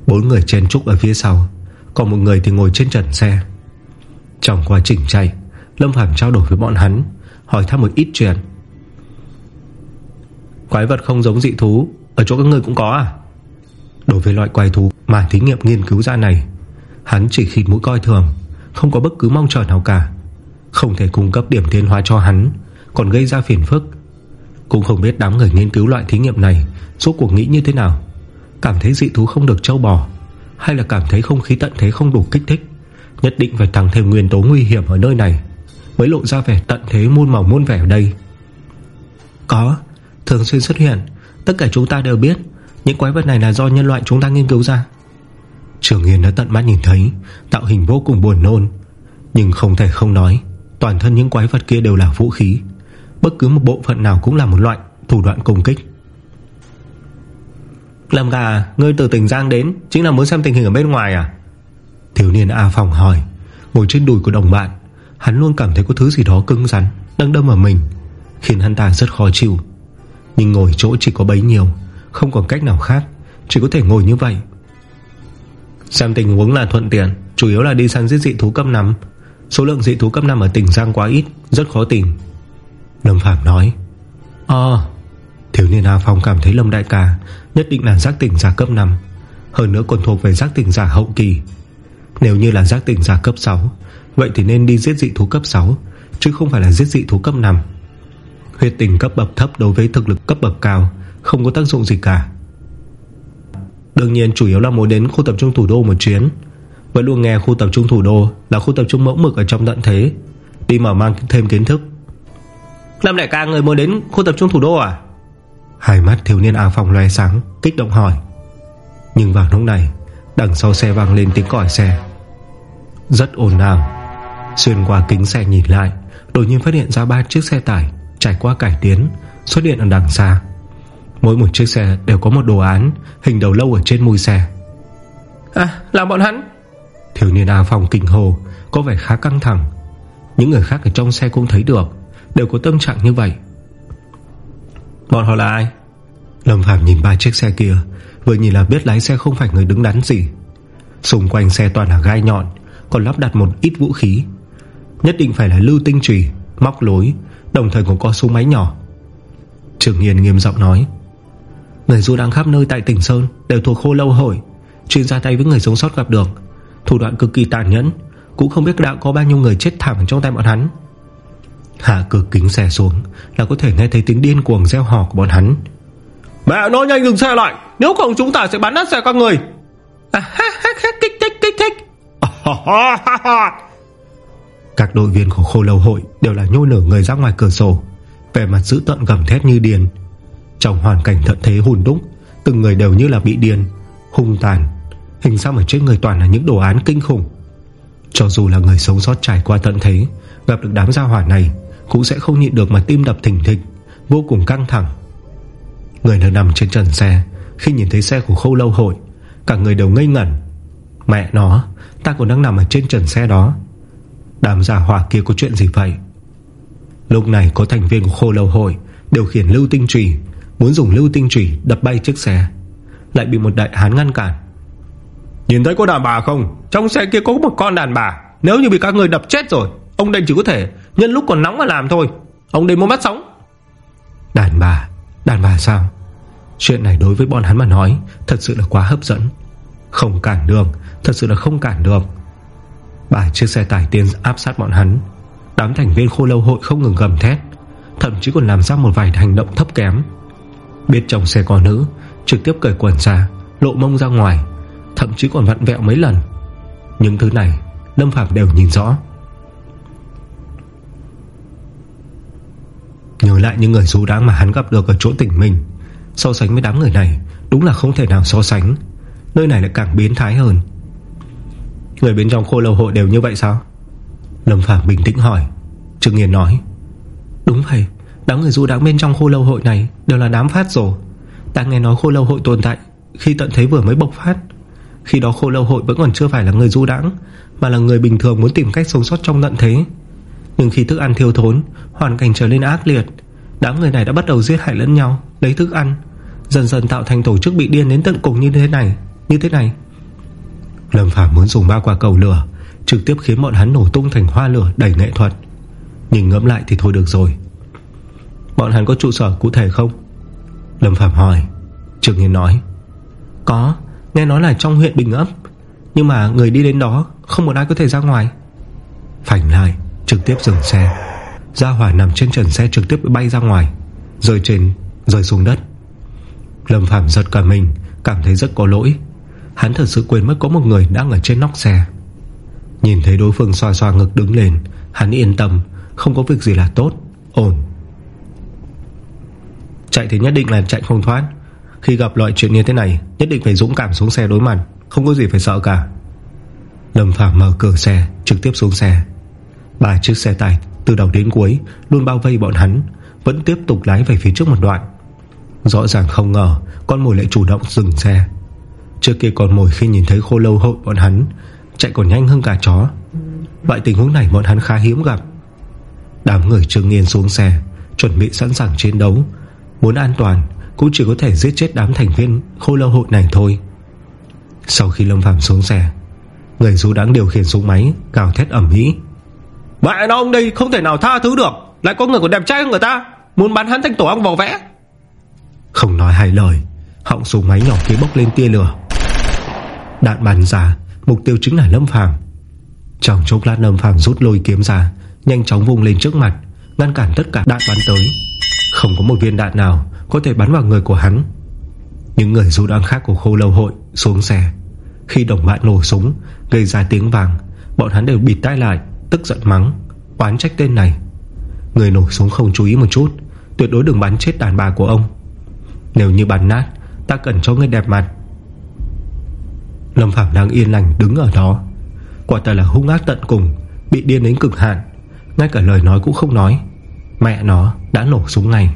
Bốn người chen trúc ở phía sau, Còn một người thì ngồi trên trần xe. Trong quá trình chạy, Lâm Phạm trao đổi với bọn hắn, Hỏi thăm một ít chuyện. Quái vật không giống dị thú, Ở chỗ các người cũng có à? Đối với loại quái thú mà thí nghiệm nghiên cứu ra này, Hắn chỉ khịt mũi coi thường, Không có bất cứ mong chờ nào cả. Không thể cung cấp điểm tiến hóa cho hắn, Còn gây ra phiền phức. Cũng không biết đám người nghiên cứu loại thí nghiệm này Suốt cuộc nghĩ như thế nào. Cảm thấy dị thú không được trâu bò, Hay là cảm thấy không khí tận thế không đủ kích thích, Nhất định phải tăng thêm nguyên tố nguy hiểm ở nơi này Mới lộ ra vẻ tận thế muôn màu muôn vẻ ở đây. Có, Thường xuyên xuất hiện, Tất cả chúng ta đều biết, Những quái vật này là do nhân loại chúng ta nghiên cứu ra. Trường Yên đã tận mắt nhìn thấy, Tạo hình vô cùng buồn nôn, Nhưng không thể không nói Toàn thân những quái vật kia đều là vũ khí. Bất cứ một bộ phận nào cũng là một loại Thủ đoạn công kích. Lâm gà Ngươi từ tỉnh Giang đến Chính là muốn xem tình hình ở bên ngoài à? Thiếu niên A Phòng hỏi, Ngồi trên đùi của đồng bạn. Hắn luôn cảm thấy có thứ gì đó cứng rắn, Đang đâm ở mình, Khiến hắn ta rất khó chịu. Nhưng ngồi chỗ chỉ có bấy nhiêu, Không còn cách nào khác, Chỉ có thể ngồi như vậy. Xem tình huống là thuận tiện, Chủ yếu là đi săn giết dị thú cấp 5 Số lượng dị thú cấp 5 ở tỉnh Giang quá ít Rất khó tìm. Lâm Phạm nói. Ờ. Thiếu niên A Phong cảm thấy Lâm Đại ca Nhất định là giác tỉnh giả cấp 5 Hơn nữa còn thuộc về giác tỉnh giả hậu kỳ. Nếu như là giác tỉnh giả cấp 6 Vậy thì nên đi giết dị thú cấp 6 Chứ không phải là giết dị thú cấp 5 Huyết tình cấp bậc thấp đối với thực lực cấp bậc cao Không có tác dụng gì cả. Đương nhiên chủ yếu là muốn đến khu tập trung thủ đô một chuyến vẫn luôn nghe khu tập trung thủ đô Là khu tập trung mẫu mực ở trong tận thế, Đi mở mang thêm kiến thức. Lâm đại ca người muốn đến khu tập trung thủ đô à? Hai mắt thiếu niên áo phòng loe sáng, Kích động hỏi. Nhưng vào lúc này, Đằng sau xe vang lên tiếng còi xe. Rất ồn ào. Xuyên qua kính xe nhìn lại, Đột nhiên phát hiện ra ba chiếc xe tải Trải qua cải tiến, Xuất hiện ở đằng xa. Mỗi một chiếc xe đều có một đồ án Hình đầu lâu ở trên mui xe. À là bọn hắn. Thiếu niên A phòng kinh hồ Có vẻ khá căng thẳng. Những người khác ở trong xe cũng thấy được, Đều có tâm trạng như vậy. Bọn họ là ai? Lâm Phạm nhìn ba chiếc xe kia, Vừa nhìn là biết lái xe không phải người đứng đắn gì. Xung quanh xe toàn là gai nhọn, Còn lắp đặt một ít vũ khí. Nhất định phải là lưu tinh trùy Móc lối, Đồng thời còn có súng máy nhỏ. Trường Hiền nghiêm giọng nói, Người du đang khắp nơi tại tỉnh Sơn Đều thuộc khô lâu hội, Chuyên ra tay với người sống sót gặp được. Thủ đoạn cực kỳ tàn nhẫn. Cũng không biết đã có bao nhiêu người chết thảm trong tay bọn hắn. Hạ cửa kính xe xuống Là có thể nghe thấy tiếng điên cuồng gieo hò của bọn hắn. Mẹ nói nhanh dừng xe lại. Nếu không chúng ta sẽ bắn nát xe các người. À, ha, ha, ha, Kích thích kích thích Các đội viên của khô lâu hội Đều là nhô nở người ra ngoài cửa sổ Về mặt giữ tận gầm thét như điên. Trong hoàn cảnh thận thế hùn đúc Từng người đều như là bị điên Hung tàn Hình xăm ở trên người toàn là những đồ án kinh khủng. Cho dù là người sống sót trải qua tận thế, Gặp được đám gia hỏa này Cũng sẽ không nhịn được mà tim đập thỉnh thịch, Vô cùng căng thẳng. Người đang nằm trên trần xe, Khi nhìn thấy xe của khâu lâu hội, Cả người đều ngây ngẩn. Mẹ nó, Ta còn đang nằm ở trên trần xe đó. Đám giả hỏa kia có chuyện gì vậy? Lúc này có thành viên của khô lâu hội Điều khiển lưu tinh trùy, Muốn dùng lưu tinh trùy đập bay chiếc xe. Lại bị một đại hán ngăn cản. Nhìn thấy có đàn bà không? Trong xe kia có một con đàn bà. Nếu như bị các người đập chết rồi, Ông đây chỉ có thể nhân lúc còn nóng mà làm thôi. Ông đây muốn bắt sống Đàn bà Đàn bà sao? Chuyện này đối với bọn hắn mà nói, Thật sự là quá hấp dẫn. Không cản đường, Thật sự là không cản được. Ba chiếc xe tải tiên áp sát bọn hắn. Đám thành viên khô lâu hội không ngừng gầm thét, Thậm chí còn làm ra một vài hành động thấp kém. Biết trong xe có nữ, Trực tiếp cởi quần ra, Lộ mông ra ngoài. Thậm chí còn vặn vẹo mấy lần. Những thứ này, Lâm Phạm đều nhìn rõ. Nhớ lại những người dù đáng mà hắn gặp được Ở chỗ tỉnh mình, So sánh với đám người này, Đúng là không thể nào so sánh. Nơi này lại càng biến thái hơn. Người bên trong khô lâu hội đều như vậy sao? Lâm Phạm bình tĩnh hỏi. Trương Nghiên nói. Đúng vậy, Đám người du đáng bên trong khô lâu hội này Đều là đám phát rồi. Ta nghe nói khô lâu hội tồn tại Khi tận thế vừa mới bộc phát. Khi đó khô lâu hội vẫn còn chưa phải là người du đãng, Mà là người bình thường muốn tìm cách sống sót trong tận thế. Nhưng khi thức ăn thiếu thốn, Hoàn cảnh trở nên ác liệt. Đám người này đã bắt đầu giết hại lẫn nhau, Lấy thức ăn, Dần dần tạo thành tổ chức bị điên đến tận cùng như thế này, Như thế này. Lâm Phàm muốn dùng ba quả cầu lửa, Trực tiếp khiến bọn hắn nổ tung thành hoa lửa đầy nghệ thuật. Nhìn ngẫm lại thì thôi được rồi. Bọn hắn có trụ sở cụ thể không? Lâm Phạm hỏi. Trường Nhiên nói. Có. Nghe nói là trong huyện Bình ấp Nhưng mà người đi đến đó Không một ai có thể ra ngoài. Phảnh lại, Trực tiếp dừng xe. Gia hỏa nằm trên trần xe trực tiếp bay ra ngoài Rơi trên Rơi xuống đất. Lâm Phạm giật cả mình, Cảm thấy rất có lỗi. Hắn thật sự quên mất có một người đang ở trên nóc xe. Nhìn thấy đối phương xoa xoa ngực đứng lên, Hắn yên tâm, Không có việc gì là tốt, Ổn. Chạy thì nhất định là chạy không thoát. Khi gặp loại chuyện như thế này, Nhất định phải dũng cảm xuống xe đối mặt, Không có gì phải sợ cả. Lâm Phạm mở cửa xe, trực tiếp xuống xe. Ba chiếc xe tải, từ đầu đến cuối, Luôn bao vây bọn hắn, Vẫn tiếp tục lái về phía trước một đoạn. Rõ ràng không ngờ, Con mồi lại chủ động dừng xe. Trước kia con mồi khi nhìn thấy khô lâu hội bọn hắn, Chạy còn nhanh hơn cả chó. Loại tình huống này bọn hắn khá hiếm gặp. Đám người trương nghiên xuống xe, Chuẩn bị sẵn sàng chiến đấu, Muốn an toàn cũng chỉ có thể giết chết đám thành viên khô lâu hội này thôi. Sau khi Lâm Phàm xuống xe, Người dù đáng điều khiển súng máy cào thét ẩm ý Mẹ nó ông đây, không thể nào tha thứ được. Lại có người còn đẹp trai hơn người ta, Muốn bắn hắn thành tổ ong vò vẽ. Không nói hai lời, Họng súng máy nhỏ kia bốc lên tia lửa. Đạn bắn ra, Mục tiêu chính là Lâm Phàm. Trong chốc lát Lâm Phàm rút lôi kiếm ra, Nhanh chóng vùng lên trước mặt, Ngăn cản tất cả đạn bắn tới. Không có một viên đạn nào có thể bắn vào người của hắn. Những người du đang khác của khô lâu hội xuống xe. Khi đồng bạn nổ súng, Gây ra tiếng vàng, Bọn hắn đều bịt tai lại, Tức giận mắng, Oán trách tên này. Người nổ súng không chú ý một chút, Tuyệt đối đừng bắn chết đàn bà của ông. Nếu như bắn nát, Ta cần cho người đẹp mặt. Lâm Phạm đang yên lành đứng ở đó. Quả thật là hung ác tận cùng, Bị điên đến cực hạn. Ngay cả lời nói cũng không nói. Mẹ nó, đã nổ súng ngay.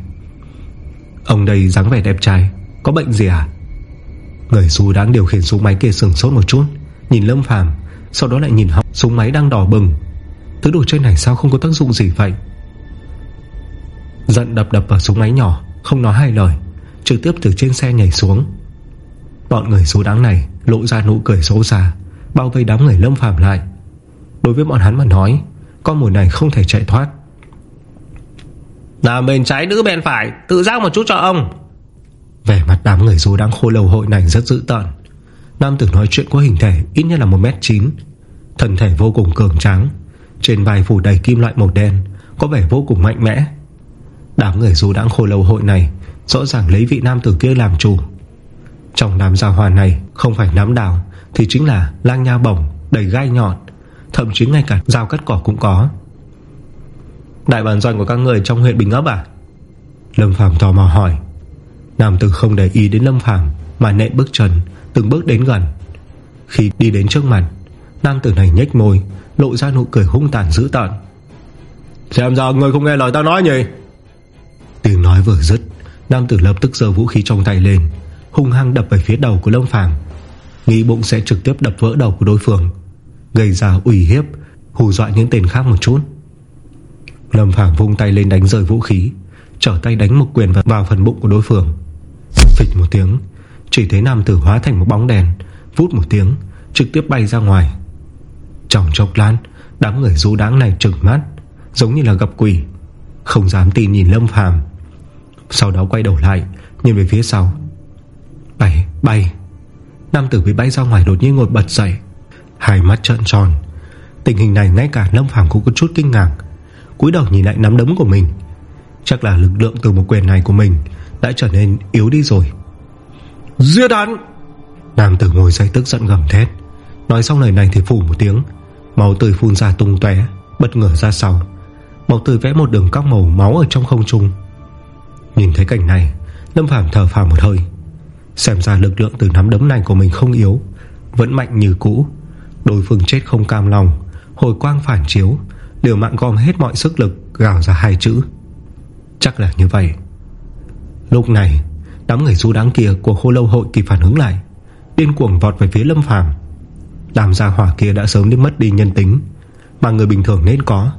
Ông đây dáng vẻ đẹp trai, Có bệnh gì à? Người dù đáng điều khiển súng máy kia sừng sốt một chút, Nhìn Lâm Phàm, Sau đó lại nhìn họng súng máy đang đỏ bừng. Thứ đồ chơi này sao không có tác dụng gì vậy? Giận đập đập vào súng máy nhỏ, Không nói hai lời, Trực tiếp từ trên xe nhảy xuống. Bọn người số đáng này lộ ra nụ cười xấu xa, Bao vây đám người lâm phàm lại. Đối với bọn hắn mà nói, Con mồi này không thể chạy thoát. Nam bên trái nữ bên phải, Tự giác một chút cho ông. Vẻ mặt đám người dù đang khô lầu hội này rất dữ tợn. Nam tử nói chuyện có hình thể Ít nhất là 1m9 Thân thể vô cùng cường tráng, Trên vai phủ đầy kim loại màu đen, Có vẻ vô cùng mạnh mẽ. Đám người dù đang khô lầu hội này Rõ ràng lấy vị nam tử kia làm chủ. Trong đám gia hoàn này Không phải nắm đào Thì chính là lang nha bổng đầy gai nhọn, Thậm chí ngay cả dao cắt cỏ cũng có. Đại bản doanh của các người trong huyện Bình ấp à? Lâm Phàm tò mò hỏi. Nam tử không để ý đến Lâm Phàm Mà nện bước chân Từng bước đến gần. Khi đi đến trước mặt Nam tử này nhếch môi Lộ ra nụ cười hung tàn dữ tợn. Xem ra người không nghe lời ta nói nhỉ? Tiếng nói vừa dứt Nam tử lập tức giơ vũ khí trong tay lên Hung hăng đập về phía đầu của Lâm Phàm. Nghĩ bụng sẽ trực tiếp đập vỡ đầu của đối phương Gây ra ủy hiếp Hù dọa những tên khác một chút Lâm Phàm vung tay lên đánh rơi vũ khí, Trở tay đánh một quyền vào phần bụng của đối phương. Phịch một tiếng, Chỉ thấy nam tử hóa thành một bóng đèn, Vút một tiếng, Trực tiếp bay ra ngoài. Trong chốc lát, Đám người rú đáng này trừng mắt, Giống như là gặp quỷ, Không dám tin nhìn Lâm Phàm. Sau đó quay đầu lại, Nhìn về phía sau. Bay bay. Nam tử bị bay ra ngoài đột nhiên ngồi bật dậy. Hai mắt trợn tròn. Tình hình này ngay cả Lâm Phàm cũng có chút kinh ngạc cúi đầu nhìn lại nắm đấm của mình. Chắc là lực lượng từ một quyền này của mình Đã trở nên yếu đi rồi. Giết hắn! Nam tử ngồi dậy tức giận gầm thét. Nói xong lời này thì phủ một tiếng. Máu tươi phun ra tung tóe Bất ngờ ra sau. Máu tươi vẽ một đường cong màu máu ở trong không trung. Nhìn thấy cảnh này Lâm Phàm thở phào một hơi. Xem ra lực lượng từ nắm đấm này của mình không yếu Vẫn mạnh như cũ. Đối phương chết không cam lòng Hồi quang phản chiếu Liều mạng gom hết mọi sức lực, Gào ra hai chữ. Chắc là như vậy. Lúc này, Đám người du đáng kia của khô lâu hội kịp phản ứng lại, Điên cuồng vọt về phía Lâm Phàm. Làm ra hỏa kia đã sớm đi mất đi nhân tính, Mà người bình thường nên có.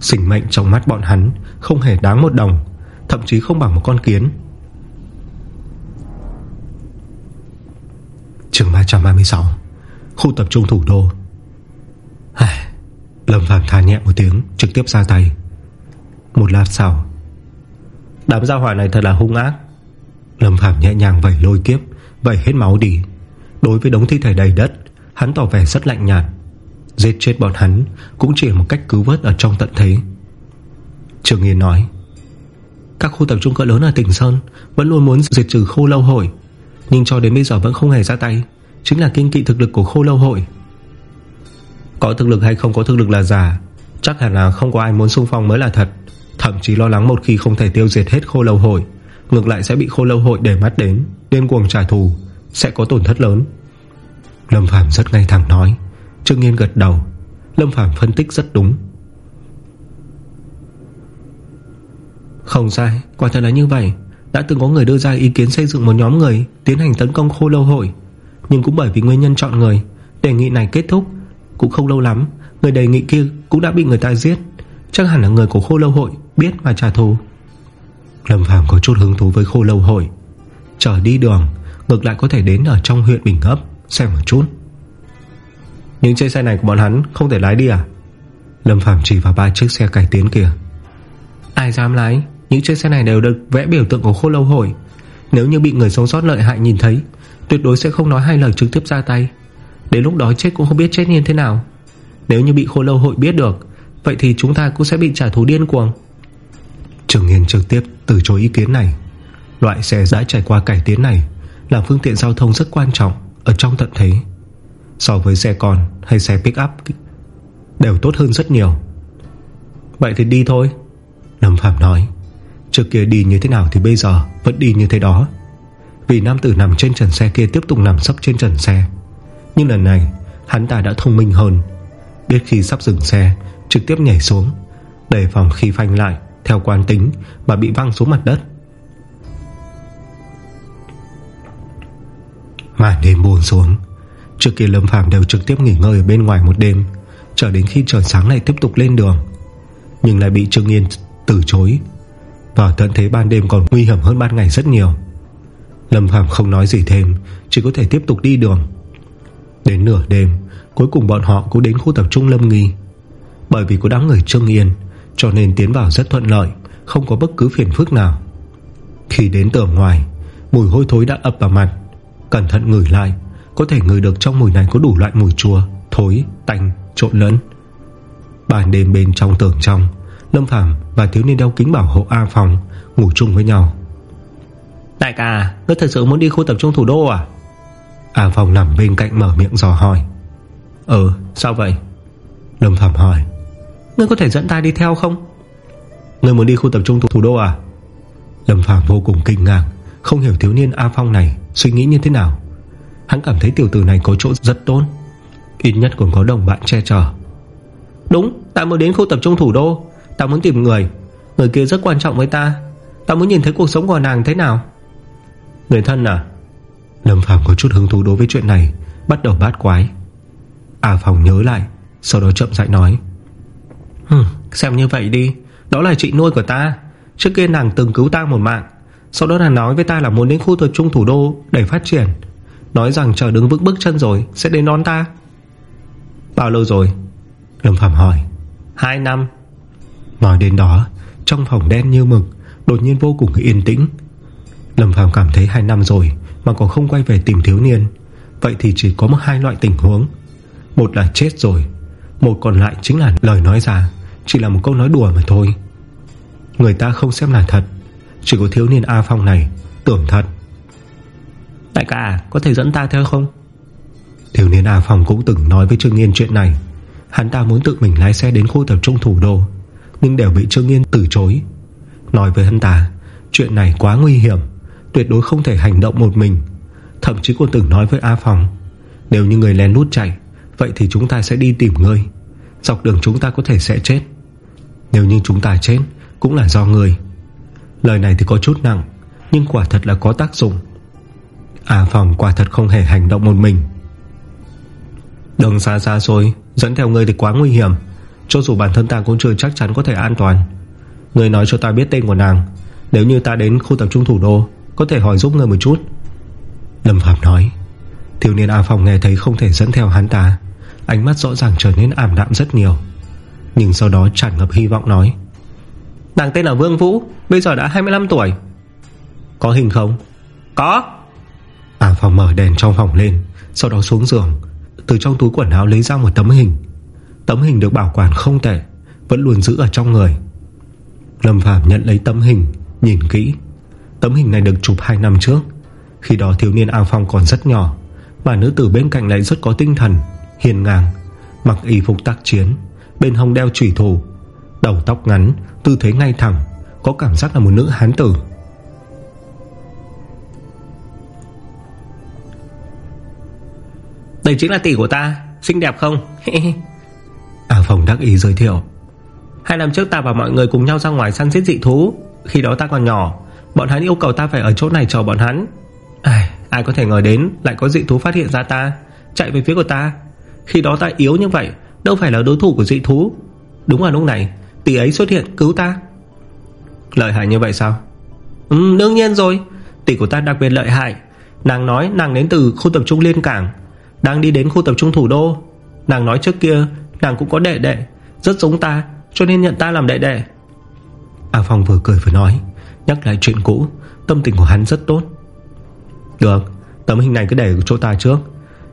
Sinh mệnh trong mắt bọn hắn Không hề đáng một đồng, Thậm chí không bằng một con kiến. Trường 336 Khu tập trung thủ đô. Lâm Phàm than nhẹ một tiếng, Trực tiếp ra tay. Một lát sau, Đám gia hỏa này thật là hung ác. Lâm Phàm nhẹ nhàng vẩy lôi kiếp, Vẩy hết máu đi. Đối với đống thi thể đầy đất, Hắn tỏ vẻ rất lạnh nhạt. Giết chết bọn hắn Cũng chỉ một cách cứu vớt ở trong tận thế. Trường Yên nói, Các khu tập trung cỡ lớn ở tỉnh Sơn Vẫn luôn muốn diệt trừ khô lâu hội, Nhưng cho đến bây giờ vẫn không hề ra tay. Chính là kinh kỵ thực lực của khô lâu hội. Có thực lực hay không có thực lực là giả. Chắc hẳn là không có ai muốn xung phong mới là thật. Thậm chí lo lắng một khi không thể tiêu diệt hết khô lâu hội, Ngược lại sẽ bị khô lâu hội để mắt đến, Điên cuồng trả thù, Sẽ có tổn thất lớn. Lâm Phàm rất ngay thẳng nói. Trương Nghiên gật đầu. Lâm Phàm phân tích rất đúng. Không sai, Quả thật là như vậy. Đã từng có người đưa ra ý kiến xây dựng một nhóm người Tiến hành tấn công khô lâu hội, Nhưng cũng bởi vì nguyên nhân chọn người, Đề nghị này kết thúc cũng không lâu lắm, Người đề nghị kia cũng đã bị người ta giết. Chắc hẳn là người của khô lâu hội Biết mà trả thù. Lâm Phàm có chút hứng thú với khô lâu hội. Trở đi đường, Ngược lại có thể đến ở trong huyện Bình Ấp, Xem một chút. Những chiếc xe này của bọn hắn không thể lái đi à? Lâm Phàm chỉ vào ba chiếc xe cải tiến kìa Ai dám lái? Những chiếc xe này đều được vẽ biểu tượng của khô lâu hội. Nếu như bị người sống sót lợi hại nhìn thấy, Tuyệt đối sẽ không nói hai lời trực tiếp ra tay. Đến lúc đó chết cũng không biết chết như thế nào. Nếu như bị khô lâu hội biết được Vậy thì chúng ta cũng sẽ bị trả thù điên cuồng. Trường Nghiên trực tiếp từ chối ý kiến này. Loại xe đã trải qua cải tiến này Là phương tiện giao thông rất quan trọng Ở trong tận thế. So với xe con hay xe pick up Đều tốt hơn rất nhiều. Vậy thì đi thôi. Lâm Phạm nói Trước kia đi như thế nào thì bây giờ Vẫn đi như thế đó. Vì nam tử nằm trên trần xe kia tiếp tục nằm sấp trên trần xe nhưng lần này, Hắn ta đã thông minh hơn. Biết khi sắp dừng xe, Trực tiếp nhảy xuống Để phòng khi phanh lại Theo quan tính mà bị văng xuống mặt đất. Màn đêm buồn xuống. Trước kia Lâm Phàm đều trực tiếp nghỉ ngơi ở bên ngoài một đêm Chờ đến khi trời sáng lại tiếp tục lên đường. Nhưng lại bị Trương Yên từ chối. Và tận thế ban đêm còn nguy hiểm hơn ban ngày rất nhiều. Lâm Phàm không nói gì thêm, Chỉ có thể tiếp tục đi đường. Đến nửa đêm Cuối cùng bọn họ cũng đến khu tập trung Lâm Nghi. Bởi vì có đám người Trương Yên Cho nên tiến vào rất thuận lợi Không có bất cứ phiền phức nào. Khi đến tường ngoài Mùi hôi thối đã ập vào mặt. Cẩn thận ngửi lại Có thể ngửi được trong mùi này có đủ loại mùi chua Thối, tanh, trộn lẫn. Bàn đêm bên trong tường trong Lâm Phàm và thiếu niên đeo kính bảo hộ A Phòng Ngủ chung với nhau. Đại ca Ngươi thật sự muốn đi khu tập trung thủ đô à? À, A Phong nằm bên cạnh mở miệng dò hỏi. Ừ sao vậy? Lâm Phạm hỏi. Ngươi có thể dẫn ta đi theo không? Ngươi muốn đi khu tập trung thủ đô à? Lâm Phạm vô cùng kinh ngạc. Không hiểu thiếu niên A Phong này Suy nghĩ như thế nào. Hắn cảm thấy tiểu tử này có chỗ rất tốt. Ít nhất còn có đồng bạn che chở. Đúng, ta muốn đến khu tập trung thủ đô. Ta muốn tìm người. Người kia rất quan trọng với ta. Ta muốn nhìn thấy cuộc sống của nàng thế nào. Người thân à? Lâm Phàm có chút hứng thú đối với chuyện này Bắt đầu bát quái. A phòng nhớ lại Sau đó chậm rãi nói. Hừm, Xem như vậy đi Đó là chị nuôi của ta. Trước kia nàng từng cứu ta một mạng Sau đó nàng nói với ta là muốn đến khu tập trung thủ đô Để phát triển. Nói rằng chờ đứng vững bước chân rồi Sẽ đến đón ta. Bao lâu rồi? Lâm Phạm hỏi. Hai năm. Nói đến đó Trong phòng đen như mực Đột nhiên vô cùng yên tĩnh. Lâm Phạm cảm thấy hai năm rồi mà còn không quay về tìm thiếu niên. Vậy thì chỉ có một hai loại tình huống. Một là chết rồi Một còn lại chính là lời nói ra Chỉ là một câu nói đùa mà thôi. Người ta không xem là thật Chỉ có thiếu niên A Phong này Tưởng thật. Đại ca có thể dẫn ta theo không? Thiếu niên A Phong cũng từng nói với Trương Nghiên chuyện này. Hắn ta muốn tự mình lái xe đến khu tập trung thủ đô Nhưng đều bị Trương Nghiên từ chối. Nói với hắn ta Chuyện này quá nguy hiểm Tuyệt đối không thể hành động một mình. Thậm chí còn từng nói với A Phong, Nếu như người lén lút chạy, Vậy thì chúng ta sẽ đi tìm ngươi. Dọc đường chúng ta có thể sẽ chết. Nếu như chúng ta chết, Cũng là do người Lời này thì có chút nặng, Nhưng quả thật là có tác dụng. A Phong quả thật không hề hành động một mình. Đường xa xa xôi, Dẫn theo người thì quá nguy hiểm. Cho dù bản thân ta cũng chưa chắc chắn có thể an toàn. Người nói cho ta biết tên của nàng. Nếu như ta đến khu tập trung thủ đô có thể hỏi giúp người một chút? Lâm Phạm nói. Thiếu niên A Phong nghe thấy không thể dẫn theo hắn ta. Ánh mắt rõ ràng trở nên ảm đạm rất nhiều. Nhưng sau đó tràn ngập hy vọng nói. Nàng tên là Vương Vũ, Bây giờ đã 25 tuổi. Có hình không? Có. A Phong mở đèn trong phòng lên, Sau đó xuống giường. Từ trong túi quần áo lấy ra một tấm hình. Tấm hình được bảo quản không tệ, Vẫn luôn giữ ở trong người. Lâm Phạm nhận lấy tấm hình, Nhìn kỹ. Tấm hình này được chụp 2 năm trước. Khi đó thiếu niên A Phong còn rất nhỏ. Mà nữ tử bên cạnh lại rất có tinh thần Hiền ngang Mặc y phục tác chiến Bên hông đeo trùy thủ Đầu tóc ngắn Tư thế ngay thẳng Có cảm giác là một nữ hán tử. Đây chính là tỷ của ta Xinh đẹp không? A Phong đắc ý giới thiệu. Hai năm trước ta và mọi người cùng nhau ra ngoài săn giết dị thú Khi đó ta còn nhỏ Bọn hắn yêu cầu ta phải ở chỗ này chờ bọn hắn. Ai, ai có thể ngờ đến Lại có dị thú phát hiện ra ta. Chạy về phía của ta. Khi đó ta yếu như vậy Đâu phải là đối thủ của dị thú. Đúng là lúc này Tỷ ấy xuất hiện cứu ta. Lợi hại như vậy sao? Ừ đương nhiên rồi. Tỷ của ta đặc biệt lợi hại. Nàng nói nàng đến từ khu tập trung Liên Cảng Đang đi đến khu tập trung thủ đô. Nàng nói trước kia nàng cũng có đệ đệ Rất giống ta cho nên nhận ta làm đệ đệ. A Phong vừa cười vừa nói. Nhắc lại chuyện cũ, Tâm tình của hắn rất tốt. Được, Tấm hình này cứ để chỗ ta trước.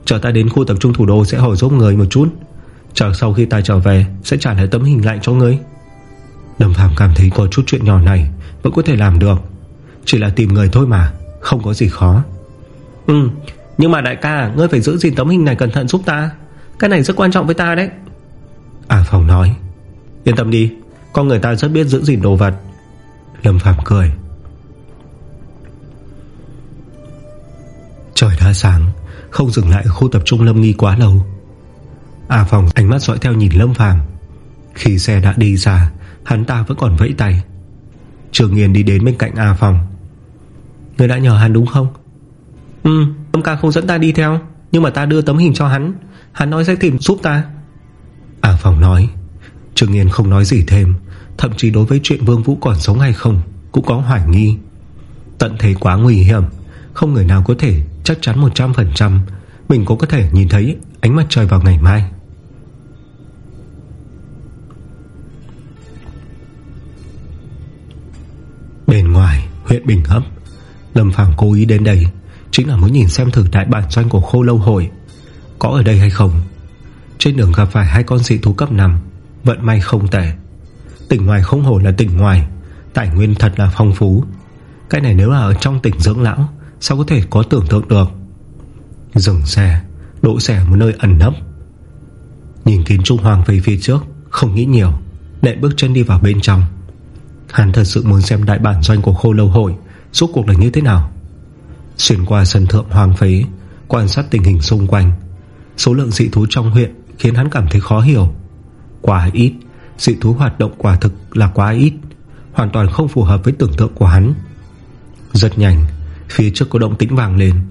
Chờ ta đến khu tập trung thủ đô sẽ hỏi giúp người một chút. Chờ sau khi ta trở về, Sẽ trả lại tấm hình lại cho ngươi Đầm Phạm cảm thấy có chút chuyện nhỏ này Vẫn có thể làm được. Chỉ là tìm người thôi mà, Không có gì khó. Ừ Nhưng mà đại ca, Ngươi phải giữ gìn tấm hình này cẩn thận giúp ta. Cái này rất quan trọng với ta đấy. À Phong nói. Yên tâm đi, Con người ta rất biết giữ gìn đồ vật. Lâm Phạm cười. Trời đã sáng, Không dừng lại ở khu tập trung Lâm Nghi quá lâu. A phòng ánh mắt dõi theo nhìn Lâm Phàm. Khi xe đã đi ra, Hắn ta vẫn còn vẫy tay. Trường Nghiên đi đến bên cạnh A phòng Người đã nhờ hắn đúng không? Ừ Lâm ca không dẫn ta đi theo, Nhưng mà ta đưa tấm hình cho hắn. Hắn nói sẽ tìm giúp ta. A phòng nói. Trường Nghiên không nói gì thêm. Thậm chí đối với chuyện Vương Vũ còn sống hay không Cũng có hoài nghi. Tận thế quá nguy hiểm, Không người nào có thể chắc chắn 100% Mình cũng có thể nhìn thấy ánh mặt trời vào ngày mai. Bên ngoài, huyện Bình Hấp, Lâm Phàm cố ý đến đây Chính là muốn nhìn xem thử đại bản doanh của khô lâu hội Có ở đây hay không. Trên đường gặp phải hai con dị thú cấp 5 Vận may không tệ. Tỉnh ngoài không hổ là tỉnh ngoài, Tài nguyên thật là phong phú. Cái này nếu là ở trong tỉnh dưỡng lão, Sao có thể có tưởng tượng được? Dừng xe, Đỗ xe một nơi ẩn nấp. Nhìn kiến trung hoàng về phía trước, Không nghĩ nhiều Nện bước chân đi vào bên trong. Hắn thật sự muốn xem đại bản doanh của khô lâu hội Suốt cuộc là như thế nào? Xuyên qua sân thượng hoàng phế Quan sát tình hình xung quanh, Số lượng dị thú trong huyện Khiến hắn cảm thấy khó hiểu. Quá ít Dị thú hoạt động quả thực là quá ít Hoàn toàn không phù hợp với tưởng tượng của hắn. Rất nhanh Phía trước có động tĩnh vàng lên.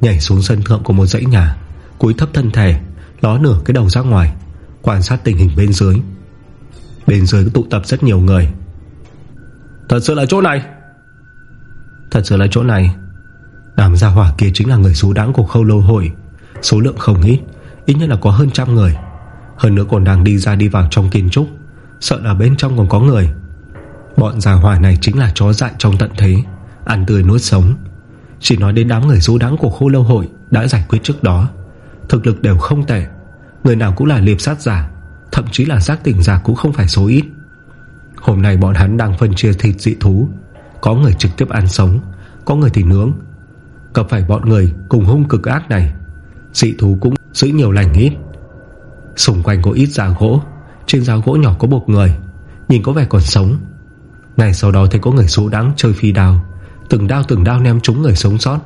Nhảy xuống sân thượng của một dãy nhà Cúi thấp thân thể Ló nửa cái đầu ra ngoài Quan sát tình hình bên dưới. Bên dưới tụ tập rất nhiều người. Thật sự là chỗ này. Thật sự là chỗ này. Đàm gia hỏa kia chính là người số đáng của khâu lâu hội. Số lượng không ít Ít nhất là có hơn trăm người hơn nữa còn đang đi ra đi vào trong kiến trúc. Sợ là bên trong còn có người. Bọn già hỏa này chính là chó dại trong tận thế, Ăn tươi nuốt sống. Chỉ nói đến đám người du đáng của khu lâu hội Đã giải quyết trước đó. Thực lực đều không tệ, Người nào cũng là liệp sát giả, Thậm chí là giác tỉnh giả cũng không phải số ít. Hôm nay bọn hắn đang phân chia thịt dị thú, Có người trực tiếp ăn sống, Có người thì nướng. Gặp phải bọn người cùng hung cực ác này, Dị thú cũng giữ nhiều lành ít. Xung quanh có ít giá gỗ, Trên giá gỗ nhỏ có một người, Nhìn có vẻ còn sống. Ngày sau đó thấy có người số đáng chơi phi đào Từng đao từng đao ném trúng người sống sót.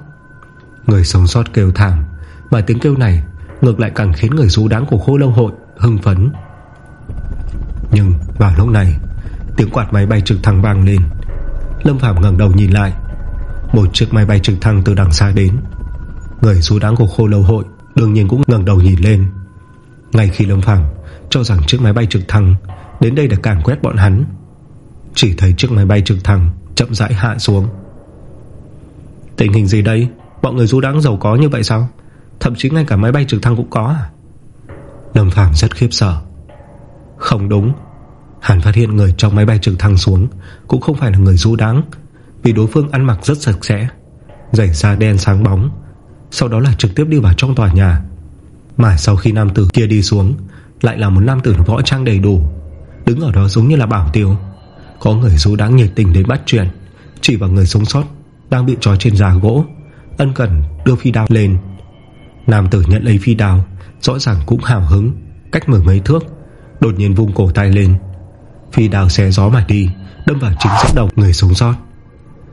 Người sống sót kêu thảm, Mà tiếng kêu này Ngược lại càng khiến người rú đáng của khô lâu hội Hưng phấn. Nhưng vào lúc này, Tiếng quạt máy bay trực thăng vang lên. Lâm Phạm ngẩng đầu nhìn lại, Một chiếc máy bay trực thăng từ đằng xa đến. Người rú đáng của khô lâu hội Đương nhiên cũng ngẩng đầu nhìn lên. Ngay khi Lâm Phàm Cho rằng chiếc máy bay trực thăng, Đến đây để càn quét bọn hắn. Chỉ thấy chiếc máy bay trực thăng Chậm rãi hạ xuống. Tình hình gì đây? Bọn người du đáng giàu có như vậy sao? Thậm chí ngay cả máy bay trực thăng cũng có à? Lâm Phàm rất khiếp sợ. Không đúng. Hắn phát hiện người trong máy bay trực thăng xuống Cũng không phải là người du đáng, Vì đối phương ăn mặc rất sạch sẽ, Giày da đen sáng bóng, Sau đó là trực tiếp đi vào trong tòa nhà. Mà sau khi nam tử kia đi xuống, Lại là một nam tử võ trang đầy đủ, Đứng ở đó giống như là bảo tiêu. Có người số đáng nhiệt tình đến bắt chuyện, Chỉ vào người sống sót Đang bị trói trên già gỗ, Ân cần đưa phi đao lên. Nam tử nhận lấy phi đao, Rõ ràng cũng hào hứng, Cách mở mấy thước, Đột nhiên vung cổ tay lên. Phi đao xé gió mà đi, Đâm vào chính giữa đầu người sống sót.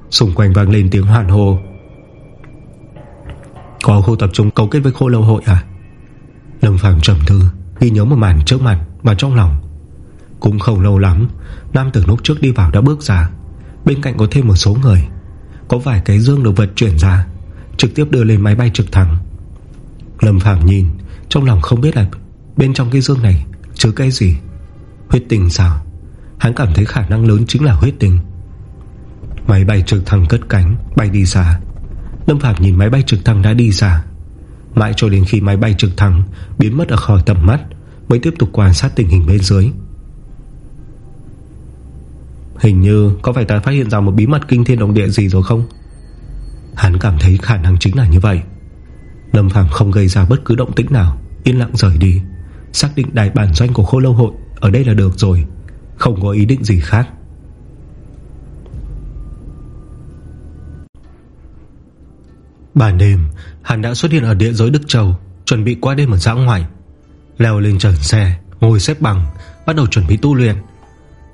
Xung quanh vang lên tiếng hoàn hồ Có khu tập trung cấu kết với khô lâu hội à? Lâm Phàm trầm thư Ghi nhớ một màn trước mặt và trong lòng. Cũng không lâu lắm, Nam tử lúc trước đi vào đã bước ra. Bên cạnh có thêm một số người. Có vài cái dương được vật chuyển ra, Trực tiếp đưa lên máy bay trực thăng. Lâm Phàm nhìn, Trong lòng không biết là bên trong cái dương này Chứa cái gì. Huyết tình sao? Hắn cảm thấy khả năng lớn chính là huyết tình Máy bay trực thăng cất cánh, Bay đi xa. Lâm Phạm nhìn máy bay trực thăng đã đi xa. Mãi cho đến khi máy bay trực thăng Biến mất ở khỏi tầm mắt, Mới tiếp tục quan sát tình hình bên dưới. Hình như có phải ta phát hiện ra một bí mật kinh thiên động địa gì rồi không? Hắn cảm thấy khả năng chính là như vậy. Lâm Phàm không gây ra bất cứ động tĩnh nào, Yên lặng rời đi, Xác định đài bản doanh của khô lâu hội Ở đây là được rồi, Không có ý định gì khác. Bản đêm Hắn đã xuất hiện ở địa giới Đức Châu Chuẩn bị qua đêm ở giã ngoài Leo lên trần xe Ngồi xếp bằng Bắt đầu chuẩn bị tu luyện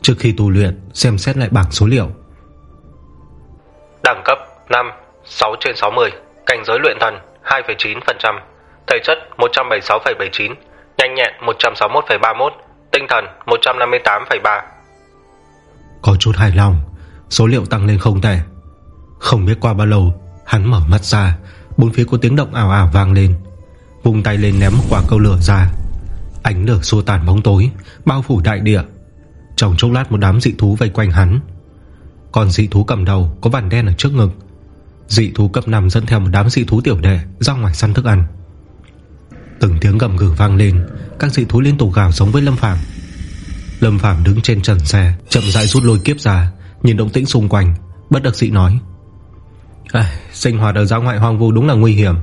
Trước khi tu luyện Xem xét lại bảng số liệu Đẳng cấp 5 6 trên 60 Cảnh giới luyện thần 2,9%, thể chất 176,79, nhanh nhẹn 161,31, tinh thần 158,3. Có chút hài lòng, số liệu tăng lên không tệ. Không biết qua bao lâu, hắn mở mắt ra, bốn phía có tiếng động ảo ảo vang lên. Vùng tay lên ném quả câu lửa ra. Ánh lửa xua tàn bóng tối, bao phủ đại địa. Trong chốc lát một đám dị thú vây quanh hắn. Còn dị thú cầm đầu có vằn đen ở trước ngực Dị thú cấp 5 dẫn theo một đám dị thú tiểu đệ Ra ngoài săn thức ăn Từng tiếng gầm gừ vang lên Các dị thú liên tục gào sống với Lâm Phàm Lâm Phàm đứng trên trần xe Chậm rãi rút lôi kiếp ra Nhìn động tĩnh xung quanh Bất đắc dị nói à, Sinh hoạt ở ra ngoại hoang vu đúng là nguy hiểm.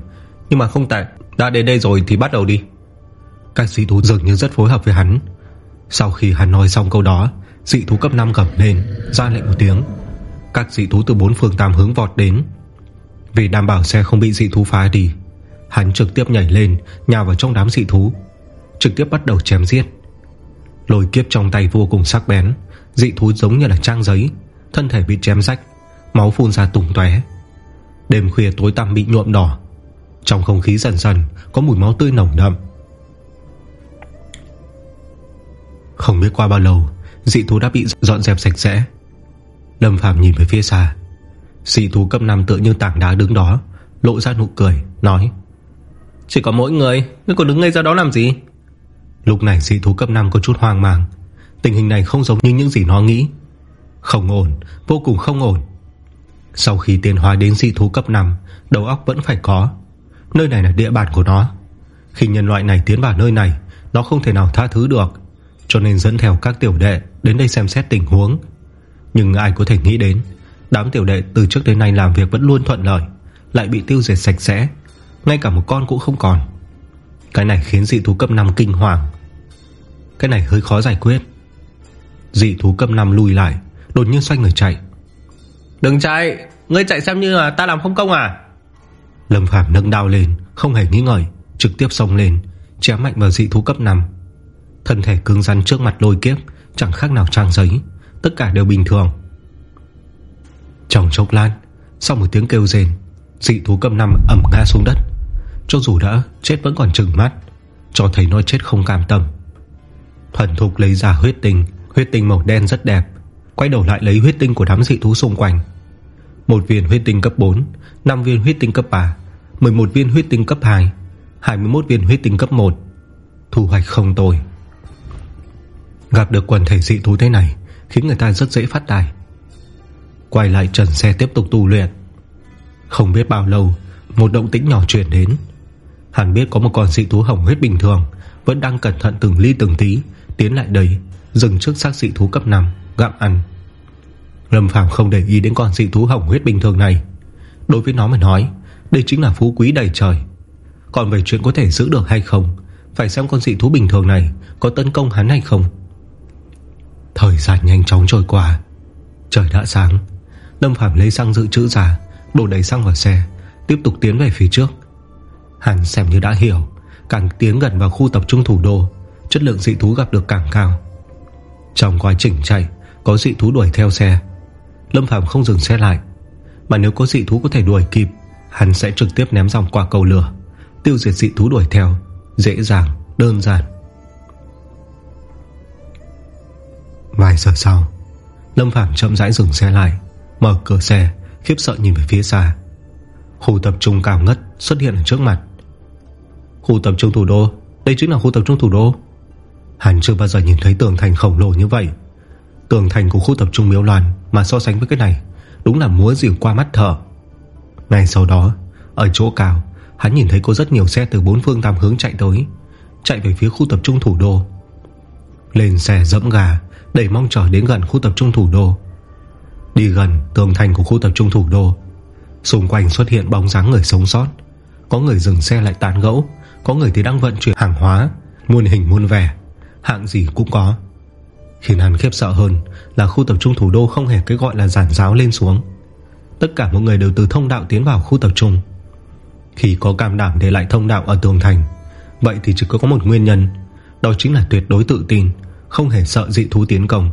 Nhưng mà không tệ Đã đến đây rồi thì bắt đầu đi. Các dị thú dường như rất phối hợp với hắn. Sau khi hắn nói xong câu đó Dị thú cấp 5 gầm lên Ra lệnh một tiếng. Các dị thú từ bốn phương tam hướng vọt đến. Vì đảm bảo xe không bị dị thú phá đi Hắn trực tiếp nhảy lên Nhào vào trong đám dị thú Trực tiếp bắt đầu chém giết. Lôi kiếp trong tay vô cùng sắc bén Dị thú giống như là trang giấy Thân thể bị chém rách Máu phun ra tùng tué Đêm khuya tối tăm bị nhuộm đỏ. Trong không khí dần dần, Có mùi máu tươi nồng đậm. Không biết qua bao lâu, Dị thú đã bị dọn dẹp sạch sẽ. Lâm Phàm nhìn về phía xa. Dị thú cấp 5 tựa như tảng đá đứng đó, Lộ ra nụ cười, Nói, Chỉ có mỗi người, Ngươi còn đứng ngây ra đó làm gì? Lúc này dị thú cấp 5 có chút hoang mang. Tình hình này không giống như những gì nó nghĩ. Không ổn, Vô cùng không ổn. Sau khi tiến hóa đến dị thú cấp 5 Đầu óc vẫn phải có. Nơi này là địa bàn của nó. Khi nhân loại này tiến vào nơi này, Nó không thể nào tha thứ được, Cho nên dẫn theo các tiểu đệ Đến đây xem xét tình huống. Nhưng ai có thể nghĩ đến, Đám tiểu đệ từ trước đến nay làm việc vẫn luôn thuận lợi, Lại bị tiêu diệt sạch sẽ, Ngay cả một con cũng không còn. Cái này khiến dị thú cấp 5 kinh hoàng. Cái này hơi khó giải quyết. Dị thú cấp 5 lùi lại, Đột nhiên xoay người chạy. Đừng chạy, Ngươi chạy xem như là ta làm không công à? Lâm Phàm nâng đao lên, Không hề nghĩ ngợi Trực tiếp xông lên, Chém mạnh vào dị thú cấp 5 Thân thể cứng rắn trước mặt lôi kiếp, Chẳng khác nào trang giấy, Tất cả đều bình thường. Trong chốc lan Sau một tiếng kêu rền Dị thú cấp 5 ẩm ngã xuống đất. Cho dù đã chết vẫn còn trừng mắt, Cho thấy nó chết không cam tâm. Thuần thục lấy ra huyết tinh Huyết tinh màu đen rất đẹp Quay đầu lại lấy huyết tinh của đám dị thú xung quanh. Một viên huyết tinh cấp 4 5 viên huyết tinh cấp 3 11 viên huyết tinh cấp 2 21 viên huyết tinh cấp 1 Thu hoạch không tồi. Gặp được quần thể dị thú thế này, Khiến người ta rất dễ phát tài. Quay lại trần xe tiếp tục tu luyện. Không biết bao lâu, Một động tĩnh nhỏ chuyển đến. Hẳn biết có một con dị thú hỏng huyết bình thường, Vẫn đang cẩn thận từng ly từng tí, Tiến lại đây Dừng trước xác dị thú cấp 5 Gặm ăn. Lâm Phàm không để ý đến con dị thú hỏng huyết bình thường này. Đối với nó mà nói, Đây chính là phú quý đầy trời. Còn về chuyện có thể giữ được hay không, Phải xem con dị thú bình thường này Có tấn công hắn hay không. Thời gian nhanh chóng trôi qua, Trời đã sáng. Lâm Phàm lấy xăng dự trữ ra, Đổ đầy xăng vào xe, Tiếp tục tiến về phía trước. Hắn xem như đã hiểu, Càng tiến gần vào khu tập trung thủ đô, Chất lượng dị thú gặp được càng cao. Trong quá trình chạy Có dị thú đuổi theo xe. Lâm Phàm không dừng xe lại Mà nếu có dị thú có thể đuổi kịp Hắn sẽ trực tiếp ném dòng qua cầu lửa Tiêu diệt dị thú đuổi theo Dễ dàng, đơn giản. Vài giờ sau Lâm phạm chậm rãi dừng xe lại Mở cửa xe Khiếp sợ nhìn về phía xa. Khu tập trung cao ngất xuất hiện ở trước mặt. Khu tập trung thủ đô Đây chính là khu tập trung thủ đô. Hắn chưa bao giờ nhìn thấy tường thành khổng lồ như vậy. Tường thành của khu tập trung miếu loạn Mà so sánh với cái này, Đúng là múa dịu qua mắt thở Ngay sau đó, Ở chỗ cao, Hắn nhìn thấy có rất nhiều xe từ bốn phương tam hướng chạy tới, Chạy về phía khu tập trung thủ đô. Lên xe dẫm gà Đẩy mong chờ đến gần khu tập trung thủ đô. Đi gần tường thành của khu tập trung thủ đô, Xung quanh xuất hiện bóng dáng người sống sót. Có người dừng xe lại tán gẫu, Có người thì đang vận chuyển hàng hóa, Muôn hình muôn vẻ. Hạng gì cũng có. Khiến hắn khiếp sợ hơn Là khu tập trung thủ đô không hề cái gọi là giản giáo lên xuống. Tất cả mọi người đều từ thông đạo tiến vào khu tập trung. Khi có cảm đảm để lại thông đạo ở tường thành, Vậy thì chỉ có một nguyên nhân, Đó chính là tuyệt đối tự tin, Không hề sợ dị thú tiến công.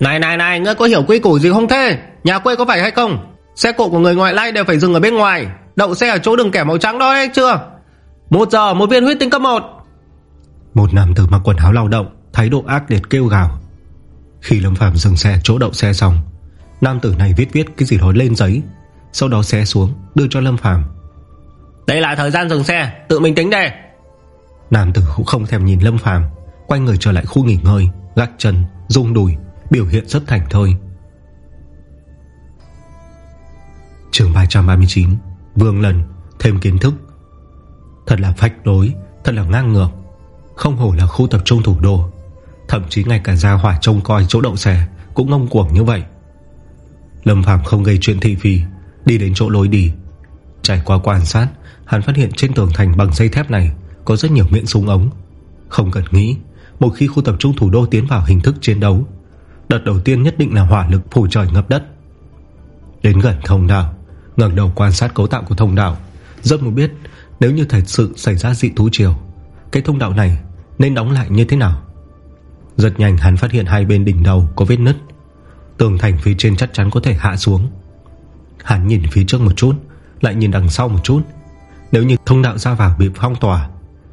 Này này này, Ngươi có hiểu quy củ gì không thế? Nhà quê có phải hay không? Xe cộ của người ngoại lai đều phải dừng ở bên ngoài, Đậu xe ở chỗ đường kẻ màu trắng đó đấy chưa? Một giờ, một viên huyết tinh cấp 1 một nam tử mặc quần áo lao động Thái độ ác liệt kêu gào. Khi Lâm Phàm dừng xe chỗ đậu xe xong Nam tử này viết viết cái gì đó lên giấy Sau đó xe xuống đưa cho Lâm Phàm. Đây là thời gian dừng xe Tự mình tính đây. Nam tử cũng không thèm nhìn Lâm Phàm Quay người trở lại khu nghỉ ngơi Gác chân, rung đùi Biểu hiện rất thành thơi. Trường 339 Vương lần Thêm kiến thức. Thật là phách đối Thật là ngang ngược không hổ là khu tập trung thủ đô. Thậm chí ngay cả gia hỏa trông coi chỗ đậu xe Cũng ngông cuồng như vậy. Lâm Phạm không gây chuyện thị phi, Đi đến chỗ lối đi. Trải qua quan sát, Hắn phát hiện trên tường thành bằng dây thép này Có rất nhiều miệng súng ống. Không cần nghĩ, Một khi khu tập trung thủ đô tiến vào hình thức chiến đấu, Đợt đầu tiên nhất định là hỏa lực phủ trời ngập đất. Đến gần thông đạo, ngẩng đầu quan sát cấu tạo của thông đạo, Rất muốn biết Nếu như thật sự xảy ra dị thú chiều Cái thông đạo này nên đóng lại như thế nào? Rất nhanh hắn phát hiện hai bên đỉnh đầu có vết nứt. Tường thành phía trên chắc chắn có thể hạ xuống. Hắn nhìn phía trước một chút, Lại nhìn đằng sau một chút. Nếu như thông đạo ra vào bị phong tỏa,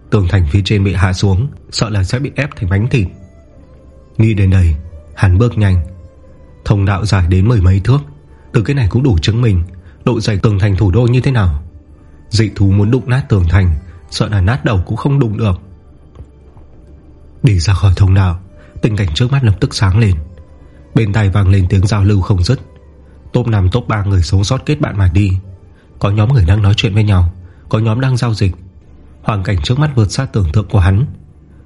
Tường thành phía trên bị hạ xuống, Sợ là sẽ bị ép thành bánh thịt. Nghĩ đến đây, Hắn bước nhanh. Thông đạo dài đến mười mấy thước, Từ cái này cũng đủ chứng minh Độ dày tường thành thủ đô như thế nào. Dị thú muốn đụng nát tường thành, Sợ là nát đầu cũng không đụng được. Đi ra khỏi thông đạo, Tình cảnh trước mắt lập tức sáng lên. Bên tay vang lên tiếng giao lưu không dứt. Top 5 top 3 người sống sót kết bạn mà đi. Có nhóm người đang nói chuyện với nhau, Có nhóm đang giao dịch. Hoàn cảnh trước mắt vượt xa tưởng tượng của hắn.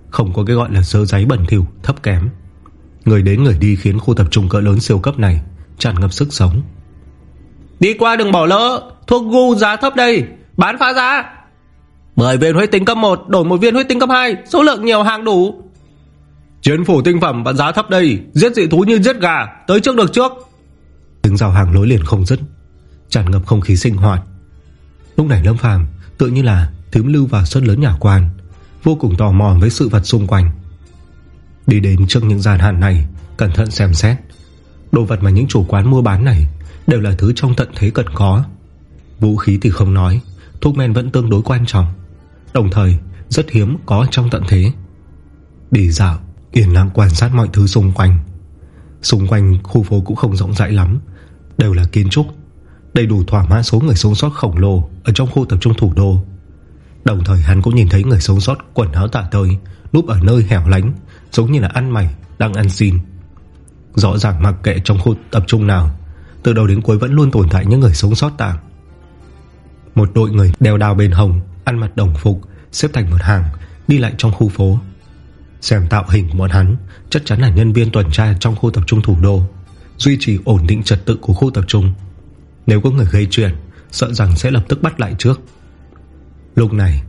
Không có cái gọi là sơ giấy bẩn thỉu, Thấp kém. Người đến người đi khiến khu tập trung cỡ lớn siêu cấp này Tràn ngập sức sống. Đi qua đừng bỏ lỡ, Thuốc gu giá thấp đây. Bán phá giá. 10 viên huyết tinh cấp 1 Đổi một viên huyết tinh cấp 2 Số lượng nhiều hàng đủ. Chiến phủ tinh phẩm bán giá thấp đây, Giết dị thú như giết gà, Tới trước được trước. Tiếng rào hàng lối liền không dứt, Tràn ngập không khí sinh hoạt. Lúc này Lâm Phàm tự như là thím lưu vào sân lớn nhà quan, Vô cùng tò mò với sự vật xung quanh. Đi đến trước những gian hạn này, Cẩn thận xem xét. Đồ vật mà những chủ quán mua bán này Đều là thứ trong tận thế cần có. Vũ khí thì không nói, Thuốc men vẫn tương đối quan trọng. Đồng thời, rất hiếm có trong tận thế. Đi dạo Yên lặng quan sát mọi thứ xung quanh. Xung quanh khu phố cũng không rộng rãi lắm, Đều là kiến trúc, Đầy đủ thỏa mãn số người sống sót khổng lồ Ở trong khu tập trung thủ đô. Đồng thời hắn cũng nhìn thấy người sống sót Quần áo tạ tơi, Núp ở nơi hẻo lánh, Giống như là ăn mày, đang ăn xin. Rõ ràng mặc kệ trong khu tập trung nào, Từ đầu đến cuối vẫn luôn tồn tại những người sống sót tạm Một đội người đeo đào bên hồng Ăn mặc đồng phục, Xếp thành một hàng, Đi lại trong khu phố. Xem tạo hình của bọn hắn, Chắc chắn là nhân viên tuần tra trong khu tập trung thủ đô, Duy trì ổn định trật tự của khu tập trung. Nếu có người gây chuyện, Sợ rằng sẽ lập tức bắt lại trước. Lúc này,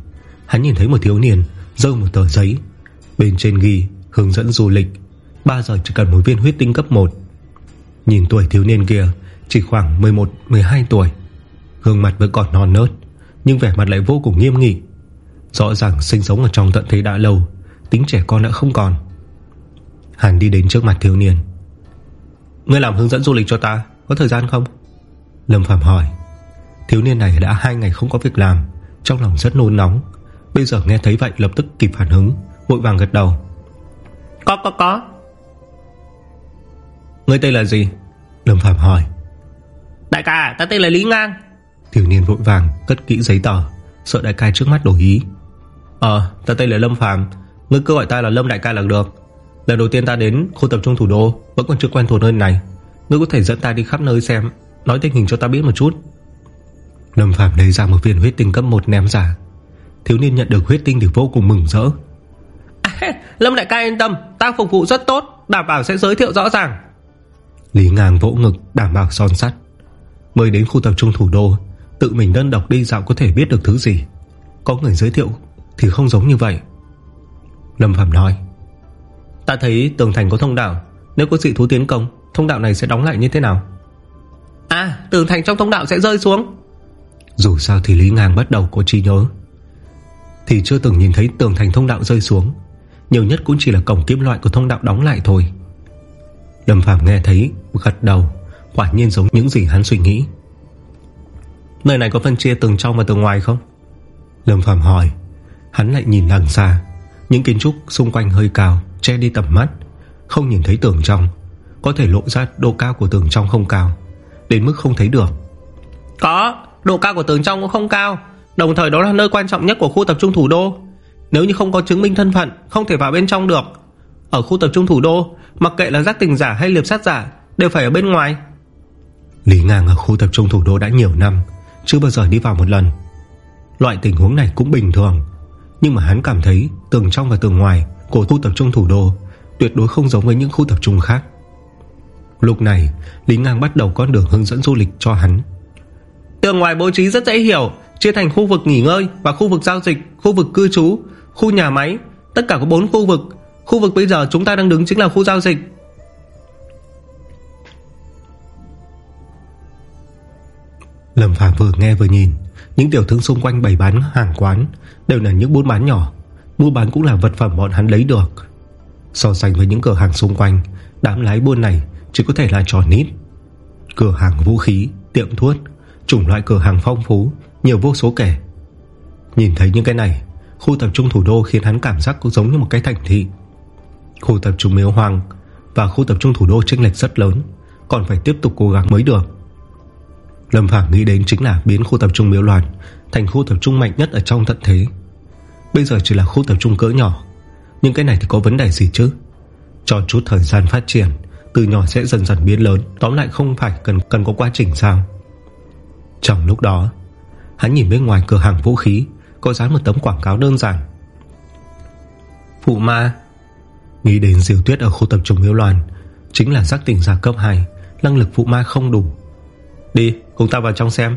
Hắn nhìn thấy một thiếu niên Dơ một tờ giấy, Bên trên ghi hướng dẫn du lịch 3 giờ chỉ cần một viên huyết tinh cấp 1 Nhìn tuổi thiếu niên kia, Chỉ khoảng 11-12 tuổi, Gương mặt vẫn còn non nớt, Nhưng vẻ mặt lại vô cùng nghiêm nghị, Rõ ràng sinh sống ở trong tận thế đã lâu. Tính trẻ con đã không còn. Hàn đi đến trước mặt thiếu niên. Ngươi làm hướng dẫn du lịch cho ta Có thời gian không? Lâm Phạm hỏi. Thiếu niên này đã hai ngày không có việc làm Trong lòng rất nôn nóng. Bây giờ nghe thấy vậy lập tức kịp phản ứng Vội vàng gật đầu. Có có có. Ngươi tên là gì? Lâm Phạm hỏi. Đại ca ta tên là Lý Ngang. Thiếu niên vội vàng cất kỹ giấy tờ Sợ đại ca trước mắt đổi ý. Ờ ta tên là Lâm Phạm Ngươi cứ gọi ta là Lâm Đại ca là được. Lần đầu tiên ta đến khu tập trung thủ đô Vẫn còn chưa quen thuộc nơi này. Ngươi có thể dẫn ta đi khắp nơi xem Nói tình hình cho ta biết một chút. Lâm Phạm lấy ra một viên huyết tinh cấp 1 ném ra. Thiếu niên nhận được huyết tinh thì vô cùng mừng rỡ. À, Lâm Đại ca yên tâm Ta phục vụ rất tốt Đảm bảo sẽ giới thiệu rõ ràng. Lý ngang vỗ ngực đảm bảo son sắt. Mới đến khu tập trung thủ đô Tự mình đơn độc đi dạo có thể biết được thứ gì. Có người giới thiệu Thì không giống như vậy Lâm Phạm nói. Ta thấy tường thành có thông đạo. Nếu có dị thú tiến công Thông đạo này sẽ đóng lại như thế nào? À tường thành trong thông đạo sẽ rơi xuống. Dù sao thì Lý Ngang bắt đầu có trí nhớ. Thì chưa từng nhìn thấy tường thành thông đạo rơi xuống. Nhiều nhất cũng chỉ là cổng kim loại của thông đạo đóng lại thôi. Lâm Phạm nghe thấy Gật đầu. Quả nhiên giống những gì hắn suy nghĩ. Nơi này có phân chia tường trong và tường ngoài không? Lâm Phạm hỏi. Hắn lại nhìn đằng xa Những kiến trúc xung quanh hơi cao Che đi tầm mắt Không nhìn thấy tường trong Có thể lộ ra độ cao của tường trong không cao Đến mức không thấy được. Có Độ cao của tường trong cũng không cao Đồng thời đó là nơi quan trọng nhất của khu tập trung thủ đô. Nếu như không có chứng minh thân phận Không thể vào bên trong được. Ở khu tập trung thủ đô Mặc kệ là giác tình giả hay liệp sát giả Đều phải ở bên ngoài. Lý Ngang ở khu tập trung thủ đô đã nhiều năm Chưa bao giờ đi vào một lần. Loại tình huống này cũng bình thường Nhưng mà hắn cảm thấy tường trong và tường ngoài Của khu tập trung thủ đô Tuyệt đối không giống với những khu tập trung khác. Lúc này Lý Ngang bắt đầu con đường hướng dẫn du lịch cho hắn. Tường ngoài bố trí rất dễ hiểu Chia thành khu vực nghỉ ngơi Và khu vực giao dịch Khu vực cư trú Khu nhà máy. Tất cả có 4 khu vực. Khu vực bây giờ chúng ta đang đứng chính là khu giao dịch. Lâm Phàm vừa nghe vừa nhìn Những tiểu thương xung quanh bày bán hàng quán Đều là những buôn bán nhỏ. Mua bán cũng là vật phẩm bọn hắn lấy được. So sánh với những cửa hàng xung quanh, Đám lái buôn này chỉ có thể là trò nít. Cửa hàng vũ khí, Tiệm thuốc, Chủng loại cửa hàng phong phú, Nhiều vô số kể. Nhìn thấy những cái này, Khu tập trung thủ đô khiến hắn cảm giác cũng giống như một cái thành thị. Khu tập trung miếu hoang Và khu tập trung thủ đô chênh lệch rất lớn, Còn phải tiếp tục cố gắng mới được. Lâm Phàm nghĩ đến chính là biến khu tập trung miếu loạn Thành khu tập trung mạnh nhất ở trong tận thế. Bây giờ chỉ là khu tập trung cỡ nhỏ. Nhưng cái này thì có vấn đề gì chứ? Cho chút thời gian phát triển, Từ nhỏ sẽ dần dần biến lớn, Tóm lại không phải cần cần có quá trình sao? Trong lúc đó, Hắn nhìn bên ngoài cửa hàng vũ khí, Có dán một tấm quảng cáo đơn giản. Phụ ma, Nghĩ đến diều tuyết ở khu tập trung miêu loạn Chính là giác tỉnh giả cấp 2 Năng lực phụ ma không đủ. Đi, cùng ta vào trong xem.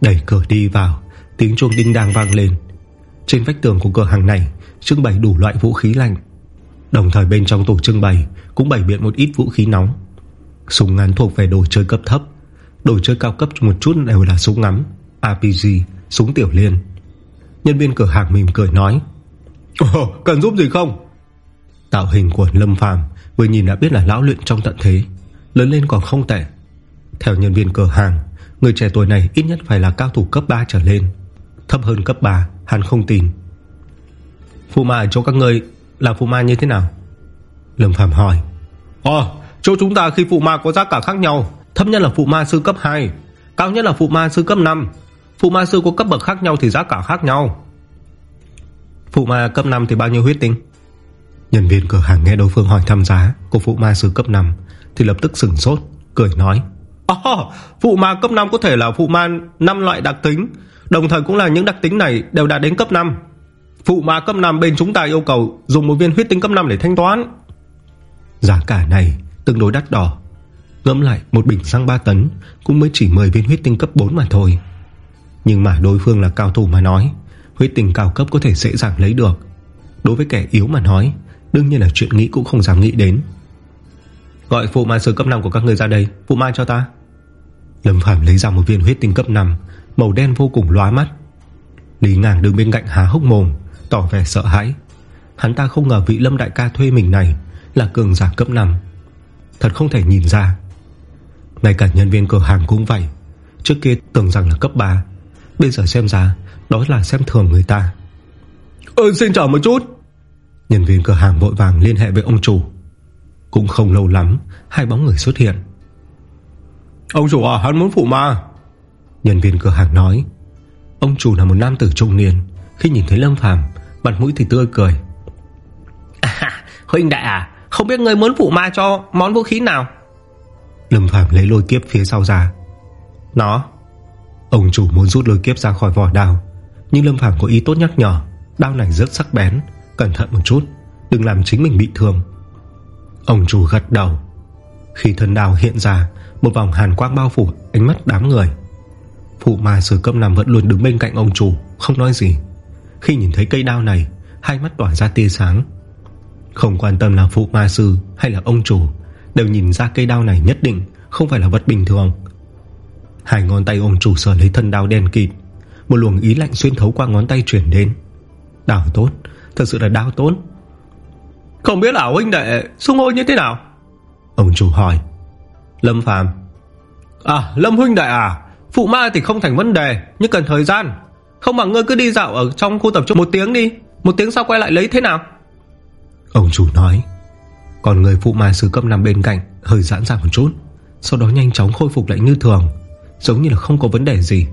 Đẩy cửa đi vào Tiếng chuông đinh đang vang lên. Trên vách tường của cửa hàng này Trưng bày đủ loại vũ khí lạnh. Đồng thời bên trong tủ trưng bày Cũng bày biện một ít vũ khí nóng. Súng ngắn thuộc về đồ chơi cấp thấp. Đồ chơi cao cấp một chút đều là súng ngắm RPG, súng tiểu liên. Nhân viên cửa hàng mỉm cười nói Ồ, cần giúp gì không? Tạo hình của Lâm Phàm Vừa nhìn đã biết là lão luyện trong tận thế Lớn lên còn không tệ. Theo nhân viên cửa hàng Người trẻ tuổi này ít nhất phải là cao thủ cấp 3 trở lên. Thấp hơn cấp 3 Hắn không tin. Phụ ma ở chỗ các người là phụ ma như thế nào? Lâm Phàm hỏi. Ồ chỗ chúng ta khi phụ ma có giá cả khác nhau. Thấp nhất là phụ ma sư cấp 2 Cao nhất là phụ ma sư cấp 5 Phụ ma sư có cấp bậc khác nhau thì giá cả khác nhau. Phụ ma cấp 5 thì bao nhiêu huyết tinh? Nhân viên cửa hàng nghe đối phương hỏi thăm giá Của phụ ma sư cấp 5 Thì lập tức sửng sốt Cười nói oh, Phụ ma cấp 5 có thể là phụ ma 5 loại đặc tính. Đồng thời cũng là những đặc tính này đều đạt đến cấp 5 Phụ ma cấp 5 bên chúng ta yêu cầu Dùng một viên huyết tinh cấp 5 để thanh toán. Giá cả này tương đối đắt đỏ. Ngẫm lại một bình xăng 3 tấn Cũng mới chỉ 10 viên huyết tinh cấp 4 mà thôi. Nhưng mà đối phương là cao thủ mà nói Huyết tinh cao cấp có thể dễ dàng lấy được. Đối với kẻ yếu mà nói Đương nhiên là chuyện nghĩ cũng không dám nghĩ đến. Gọi phụ ma sư cấp 5 của các người ra đây. Phụ ma cho ta. Lâm Phạm lấy ra một viên huyết tinh cấp 5 Màu đen vô cùng lóa mắt. Lý ngang đứng bên cạnh há hốc mồm Tỏ vẻ sợ hãi. Hắn ta không ngờ vị Lâm đại ca thuê mình này Là cường giả cấp 5 Thật không thể nhìn ra. Ngay cả nhân viên cửa hàng cũng vậy. Trước kia tưởng rằng là cấp 3 Bây giờ xem ra Đó là xem thường người ta. Ừ xin chào một chút. Nhân viên cửa hàng vội vàng liên hệ với ông chủ Cũng không lâu lắm Hai bóng người xuất hiện. Ông chủ à hắn muốn phụ ma. Nhân viên cửa hàng nói. Ông chủ là một nam tử trung niên. Khi nhìn thấy Lâm Phàm Mặt mũi thì tươi cười. À, Huynh đại à Không biết người muốn phụ ma cho món vũ khí nào? Lâm Phàm lấy lôi kiếp phía sau ra. Nó. Ông chủ muốn rút lôi kiếp ra khỏi vỏ đao Nhưng Lâm Phàm có ý tốt nhắc nhở. Đao này rất sắc bén Cẩn thận một chút Đừng làm chính mình bị thương Ông chủ gật đầu. Khi thân đào hiện ra, Một vòng hàn quang bao phủ ánh mắt đám người. Phụ ma sử cấp nằm vẫn luôn đứng bên cạnh ông chủ Không nói gì. Khi nhìn thấy cây đao này, Hai mắt tỏa ra tia sáng. Không quan tâm là phụ ma sư hay là ông chủ Đều nhìn ra cây đao này nhất định Không phải là vật bình thường. Hai ngón tay ông chủ sở lấy thân đao đen kịt, Một luồng ý lạnh xuyên thấu qua ngón tay chuyển đến. Đào tốt, Thật sự là đao tốt. Không biết là huynh đệ xung hô như thế nào? Ông chủ hỏi. Lâm Phàm. À Lâm huynh đệ à Phụ ma thì không thành vấn đề Nhưng cần thời gian. Không bằng ngươi cứ đi dạo ở trong khu tập trung một tiếng đi. Một tiếng sau quay lại lấy thế nào? Ông chủ nói. Còn người phụ ma sư cấp 5 bên cạnh Hơi giãn ra một chút Sau đó nhanh chóng khôi phục lại như thường Giống như là không có vấn đề gì.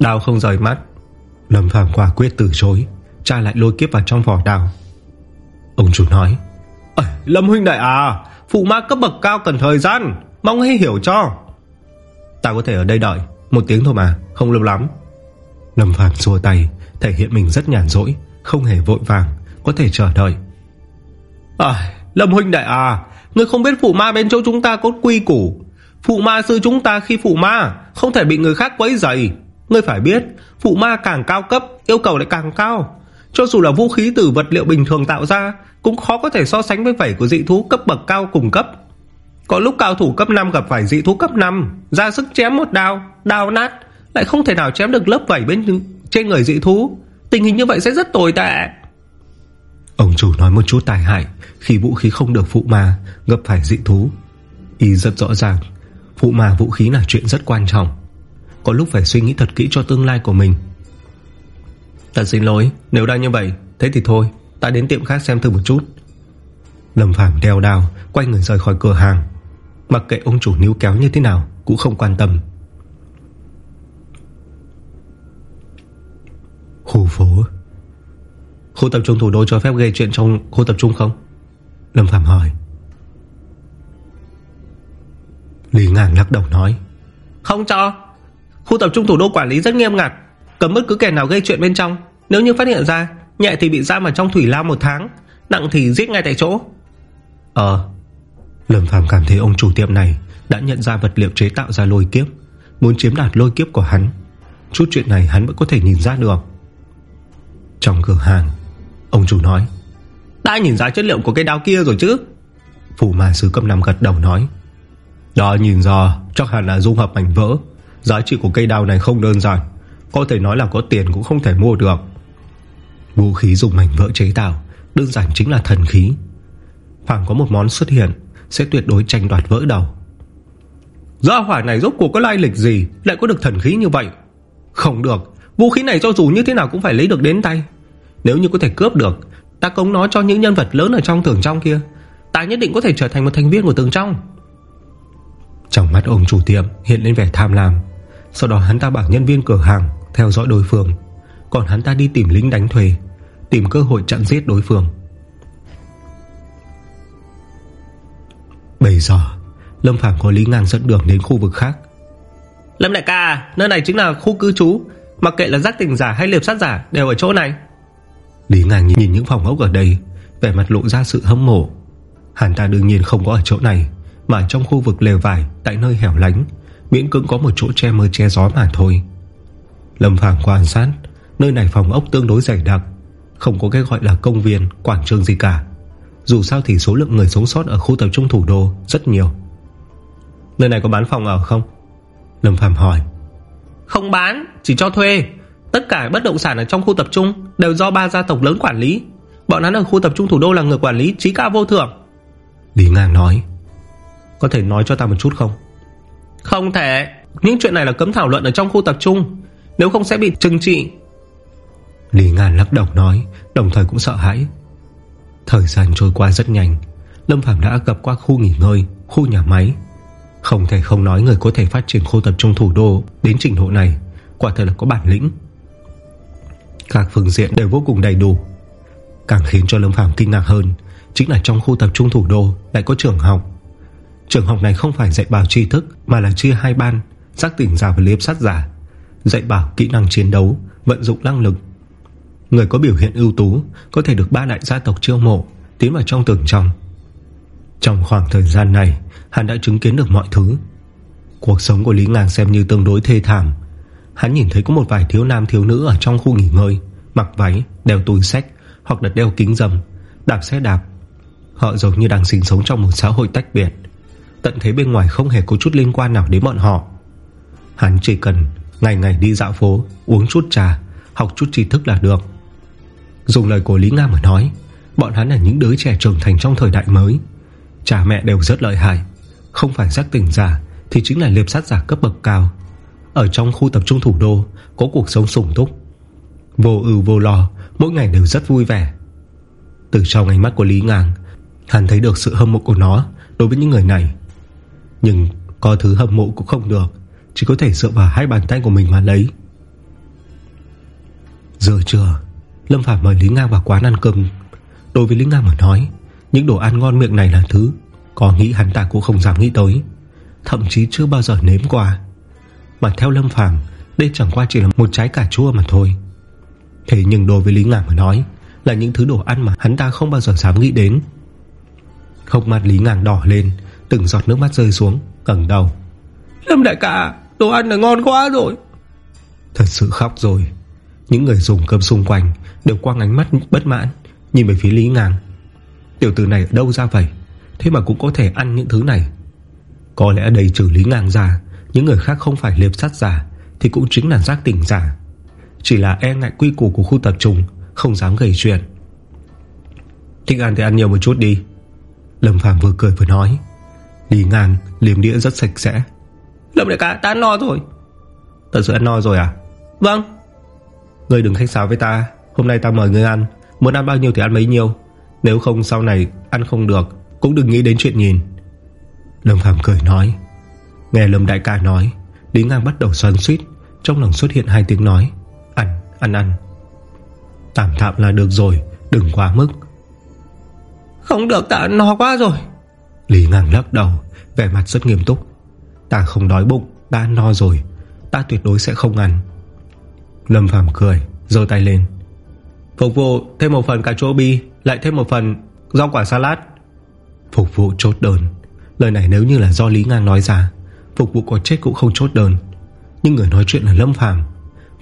Đào không rời mắt. Lâm Phàm quả quyết từ chối Tra lại lôi kiếp vào trong vỏ đào Ông chủ nói. Lâm huynh đại à Phụ ma cấp bậc cao cần thời gian Mong hãy hiểu cho. Ta có thể ở đây đợi Một tiếng thôi mà Không lâu lắm. Lâm Phàm xua tay Thể hiện mình rất nhàn rỗi Không hề vội vàng Có thể chờ đợi. À, Lâm huynh đại à Ngươi không biết phụ ma bên chỗ chúng ta có quy củ. Phụ ma sư chúng ta khi phụ ma Không thể bị người khác quấy rầy. Ngươi phải biết Phụ ma càng cao cấp Yêu cầu lại càng cao cho dù là vũ khí từ vật liệu bình thường tạo ra, Cũng khó có thể so sánh với vảy của dị thú cấp bậc cao cùng cấp. Có lúc cao thủ cấp 5 gặp phải dị thú cấp 5 Ra sức chém một đao Đao nát, Lại không thể nào chém được lớp vảy bên trên người dị thú. Tình hình như vậy sẽ rất tồi tệ. Ông chủ nói một chút tài hại, Khi vũ khí không được phụ ma, Gặp phải dị thú. Ý rất rõ ràng, Phụ ma vũ khí là chuyện rất quan trọng. Có lúc phải suy nghĩ thật kỹ cho tương lai của mình. Thật xin lỗi, Nếu đang như vậy, Thế thì thôi, Ta đến tiệm khác xem thử một chút. Lâm Phàm đeo đào Quay người rời khỏi cửa hàng. Mặc kệ ông chủ níu kéo như thế nào, Cũng không quan tâm. Khu phố. Khu tập trung thủ đô cho phép gây chuyện trong khu tập trung không? Lâm Phạm hỏi. Lý Ngạn lắc đầu nói. Không cho. Khu tập trung thủ đô quản lý rất nghiêm ngặt. Cấm bất cứ kẻ nào gây chuyện bên trong. Nếu như phát hiện ra Nhẹ thì bị giam ở trong thủy lao một tháng Nặng thì giết ngay tại chỗ. Ờ Lâm Phàm cảm thấy ông chủ tiệm này Đã nhận ra vật liệu chế tạo ra lôi kiếp Muốn chiếm đoạt lôi kiếp của hắn. Chút chuyện này hắn vẫn có thể nhìn ra được. Trong cửa hàng Ông chủ nói Đã nhìn ra chất liệu của cây đao kia rồi chứ? Phủ ma sứ cấp 5 gật đầu nói Đó nhìn ra Chắc hẳn là dung hợp mảnh vỡ. Giá trị của cây đao này không đơn giản có thể nói là có tiền cũng không thể mua được. Vũ khí dùng mảnh vỡ chế tạo, Đơn giản chính là thần khí. Khoảng có một món xuất hiện, Sẽ tuyệt đối tranh đoạt vỡ đầu. Gia hỏa này rốt cuộc có lai lịch gì, Lại có được thần khí như vậy? Không được, Vũ khí này cho dù như thế nào cũng phải lấy được đến tay. Nếu như có thể cướp được, Ta cống nó cho những nhân vật lớn ở trong tường trong kia, Ta nhất định có thể trở thành một thành viên của tường trong. Trong mắt ông chủ tiệm hiện lên vẻ tham lam. Sau đó hắn ta bảo nhân viên cửa hàng theo dõi đối phương. Còn hắn ta đi tìm lính đánh thuê Tìm cơ hội chặn giết đối phương. Bây giờ Lâm Phàm có Lý Ngang dẫn đường đến khu vực khác. Lâm đại ca Nơi này chính là khu cư trú Mặc kệ là giác tình giả hay liệp sát giả Đều ở chỗ này. Lý Ngang nhìn những phòng ốc ở đây Vẻ mặt lộ ra sự hâm mộ. Hắn ta đương nhiên không có ở chỗ này Mà trong khu vực lều vải Tại nơi hẻo lánh Miễn cưỡng có một chỗ che mưa che gió mà thôi Lâm Phàm quan sát Nơi này phòng ốc tương đối dày đặc Không có cái gọi là công viên, quảng trường gì cả. Dù sao thì số lượng người sống sót Ở khu tập trung thủ đô rất nhiều. Nơi này có bán phòng ở không? Lâm Phàm hỏi. Không bán, chỉ cho thuê. Tất cả bất động sản ở trong khu tập trung Đều do ba gia tộc lớn quản lý. Bọn hắn ở khu tập trung thủ đô là người quản lý trí cao vô thượng. Lý Ngang nói. Có thể nói cho ta một chút không? Không thể. Những chuyện này là cấm thảo luận ở trong khu tập trung nếu không sẽ bị trừng trị. Lý ngàn lắc đầu nói, Đồng thời cũng sợ hãi. Thời gian trôi qua rất nhanh. Lâm Phạm đã gặp qua khu nghỉ ngơi, Khu nhà máy. Không thể không nói người có thể phát triển khu tập trung thủ đô Đến trình độ này, Quả thật là có bản lĩnh. Các phương diện đều vô cùng đầy đủ. Càng khiến cho Lâm Phạm kinh ngạc hơn, Chính là trong khu tập trung thủ đô Lại có trường học. Trường học này không phải dạy bảo tri thức, Mà là chia hai ban, Giác tỉnh giả và liếp sát giả. Dạy bảo kỹ năng chiến đấu Vận dụng năng lực. Người có biểu hiện ưu tú Có thể được ba đại gia tộc chiêu mộ Tiến vào trong tường trong. Trong khoảng thời gian này Hắn đã chứng kiến được mọi thứ. Cuộc sống của Lý Ngang xem như tương đối thê thảm. Hắn nhìn thấy có một vài thiếu nam thiếu nữ Ở trong khu nghỉ ngơi Mặc váy, đeo túi sách Hoặc là đeo kính dầm Đạp xe đạp. Họ giống như đang sinh sống trong một xã hội tách biệt. Tận thế bên ngoài không hề có chút liên quan nào đến bọn họ. Hắn chỉ cần Ngày ngày đi dạo phố, Uống chút trà, Học chút tri thức là được. Dùng lời của Lý Nga mà nói, Bọn hắn là những đứa trẻ trưởng thành trong thời đại mới. Cha mẹ đều rất lợi hại, Không phải giác tỉnh giả Thì chính là liệp sát giả cấp bậc cao. Ở trong khu tập trung thủ đô, Có cuộc sống sủng túc. Vô ưu vô lo, Mỗi ngày đều rất vui vẻ. Từ trong ánh mắt của Lý Ngang, Hắn thấy được sự hâm mộ của nó Đối với những người này. Nhưng có thứ hâm mộ cũng không được. Chỉ có thể dựa vào hai bàn tay của mình mà lấy. Giờ trưa Lâm Phạm mời Lý Ngang vào quán ăn cơm. Đối với Lý Ngang mà nói Những đồ ăn ngon miệng này là thứ Có nghĩ hắn ta cũng không dám nghĩ tới Thậm chí chưa bao giờ nếm qua. Mà theo Lâm phàm, Đây chẳng qua chỉ là một trái cà chua mà thôi. Thế nhưng đối với Lý Ngang mà nói Là những thứ đồ ăn mà hắn ta không bao giờ dám nghĩ đến. Không mặt Lý Ngang đỏ lên Từng giọt nước mắt rơi xuống Cẩn đầu. Lâm đại ca Đồ ăn là ngon quá rồi. Thật sự khóc rồi. Những người dùng cơm xung quanh Đều quăng ánh mắt bất mãn, Nhìn về phía Lý Ngang. Tiểu tử này ở đâu ra vậy? Thế mà cũng có thể ăn những thứ này. Có lẽ đây trừ Lý Ngang ra, Những người khác không phải liệp sát giả, Thì cũng chính là giác tỉnh giả. Chỉ là e ngại quy củ của khu tập trung, Không dám gây chuyện. Thích ăn thì ăn nhiều một chút đi. Lâm Phàm vừa cười vừa nói. Lý Ngang liềm đĩa rất sạch sẽ. Lâm đại ca ta ăn no rồi. Thật sự ăn no rồi à? Vâng. Ngươi đừng khách sáo với ta. Hôm nay ta mời ngươi ăn. Muốn ăn bao nhiêu thì ăn mấy nhiêu. Nếu không sau này ăn không được Cũng đừng nghĩ đến chuyện nhìn. Lâm Phàm cười nói. Nghe Lâm Đại ca nói Lý Ngang bắt đầu xoắn suýt Trong lòng xuất hiện hai tiếng nói Ăn, ăn, ăn. Tạm tạm là được rồi Đừng quá mức. Không được ta no quá rồi. Lý Ngang lắc đầu Vẻ mặt rất nghiêm túc Ta không đói bụng Ta no rồi Ta tuyệt đối sẽ không ăn. Lâm Phàm cười giơ tay lên. Phục vụ thêm một phần cà chua bi Lại thêm một phần rau quả salad. Phục vụ chốt đơn. Lời này nếu như là do Lý Ngang nói ra Phục vụ có chết cũng không chốt đơn. Nhưng người nói chuyện là Lâm Phàm.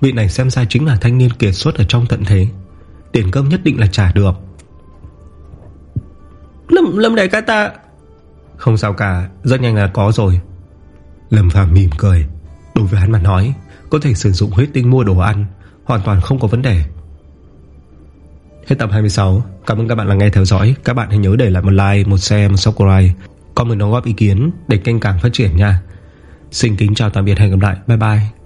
Vị này xem ra chính là thanh niên kiệt xuất Ở trong tận thế. Tiền cơm nhất định là trả được. Lâm, Lâm đại ca ta. Không sao cả Rất nhanh là có rồi. Lâm Phàm mỉm cười. Đối với hắn mà nói Có thể sử dụng huyết tinh mua đồ ăn Hoàn toàn không có vấn đề. Hết tập 26 Cảm ơn các bạn đã nghe theo dõi. Các bạn hãy nhớ để lại một like, một share, một subscribe. Comment đóng góp ý kiến để kênh càng phát triển nha. Xin kính chào tạm biệt. Hẹn gặp lại. Bye bye.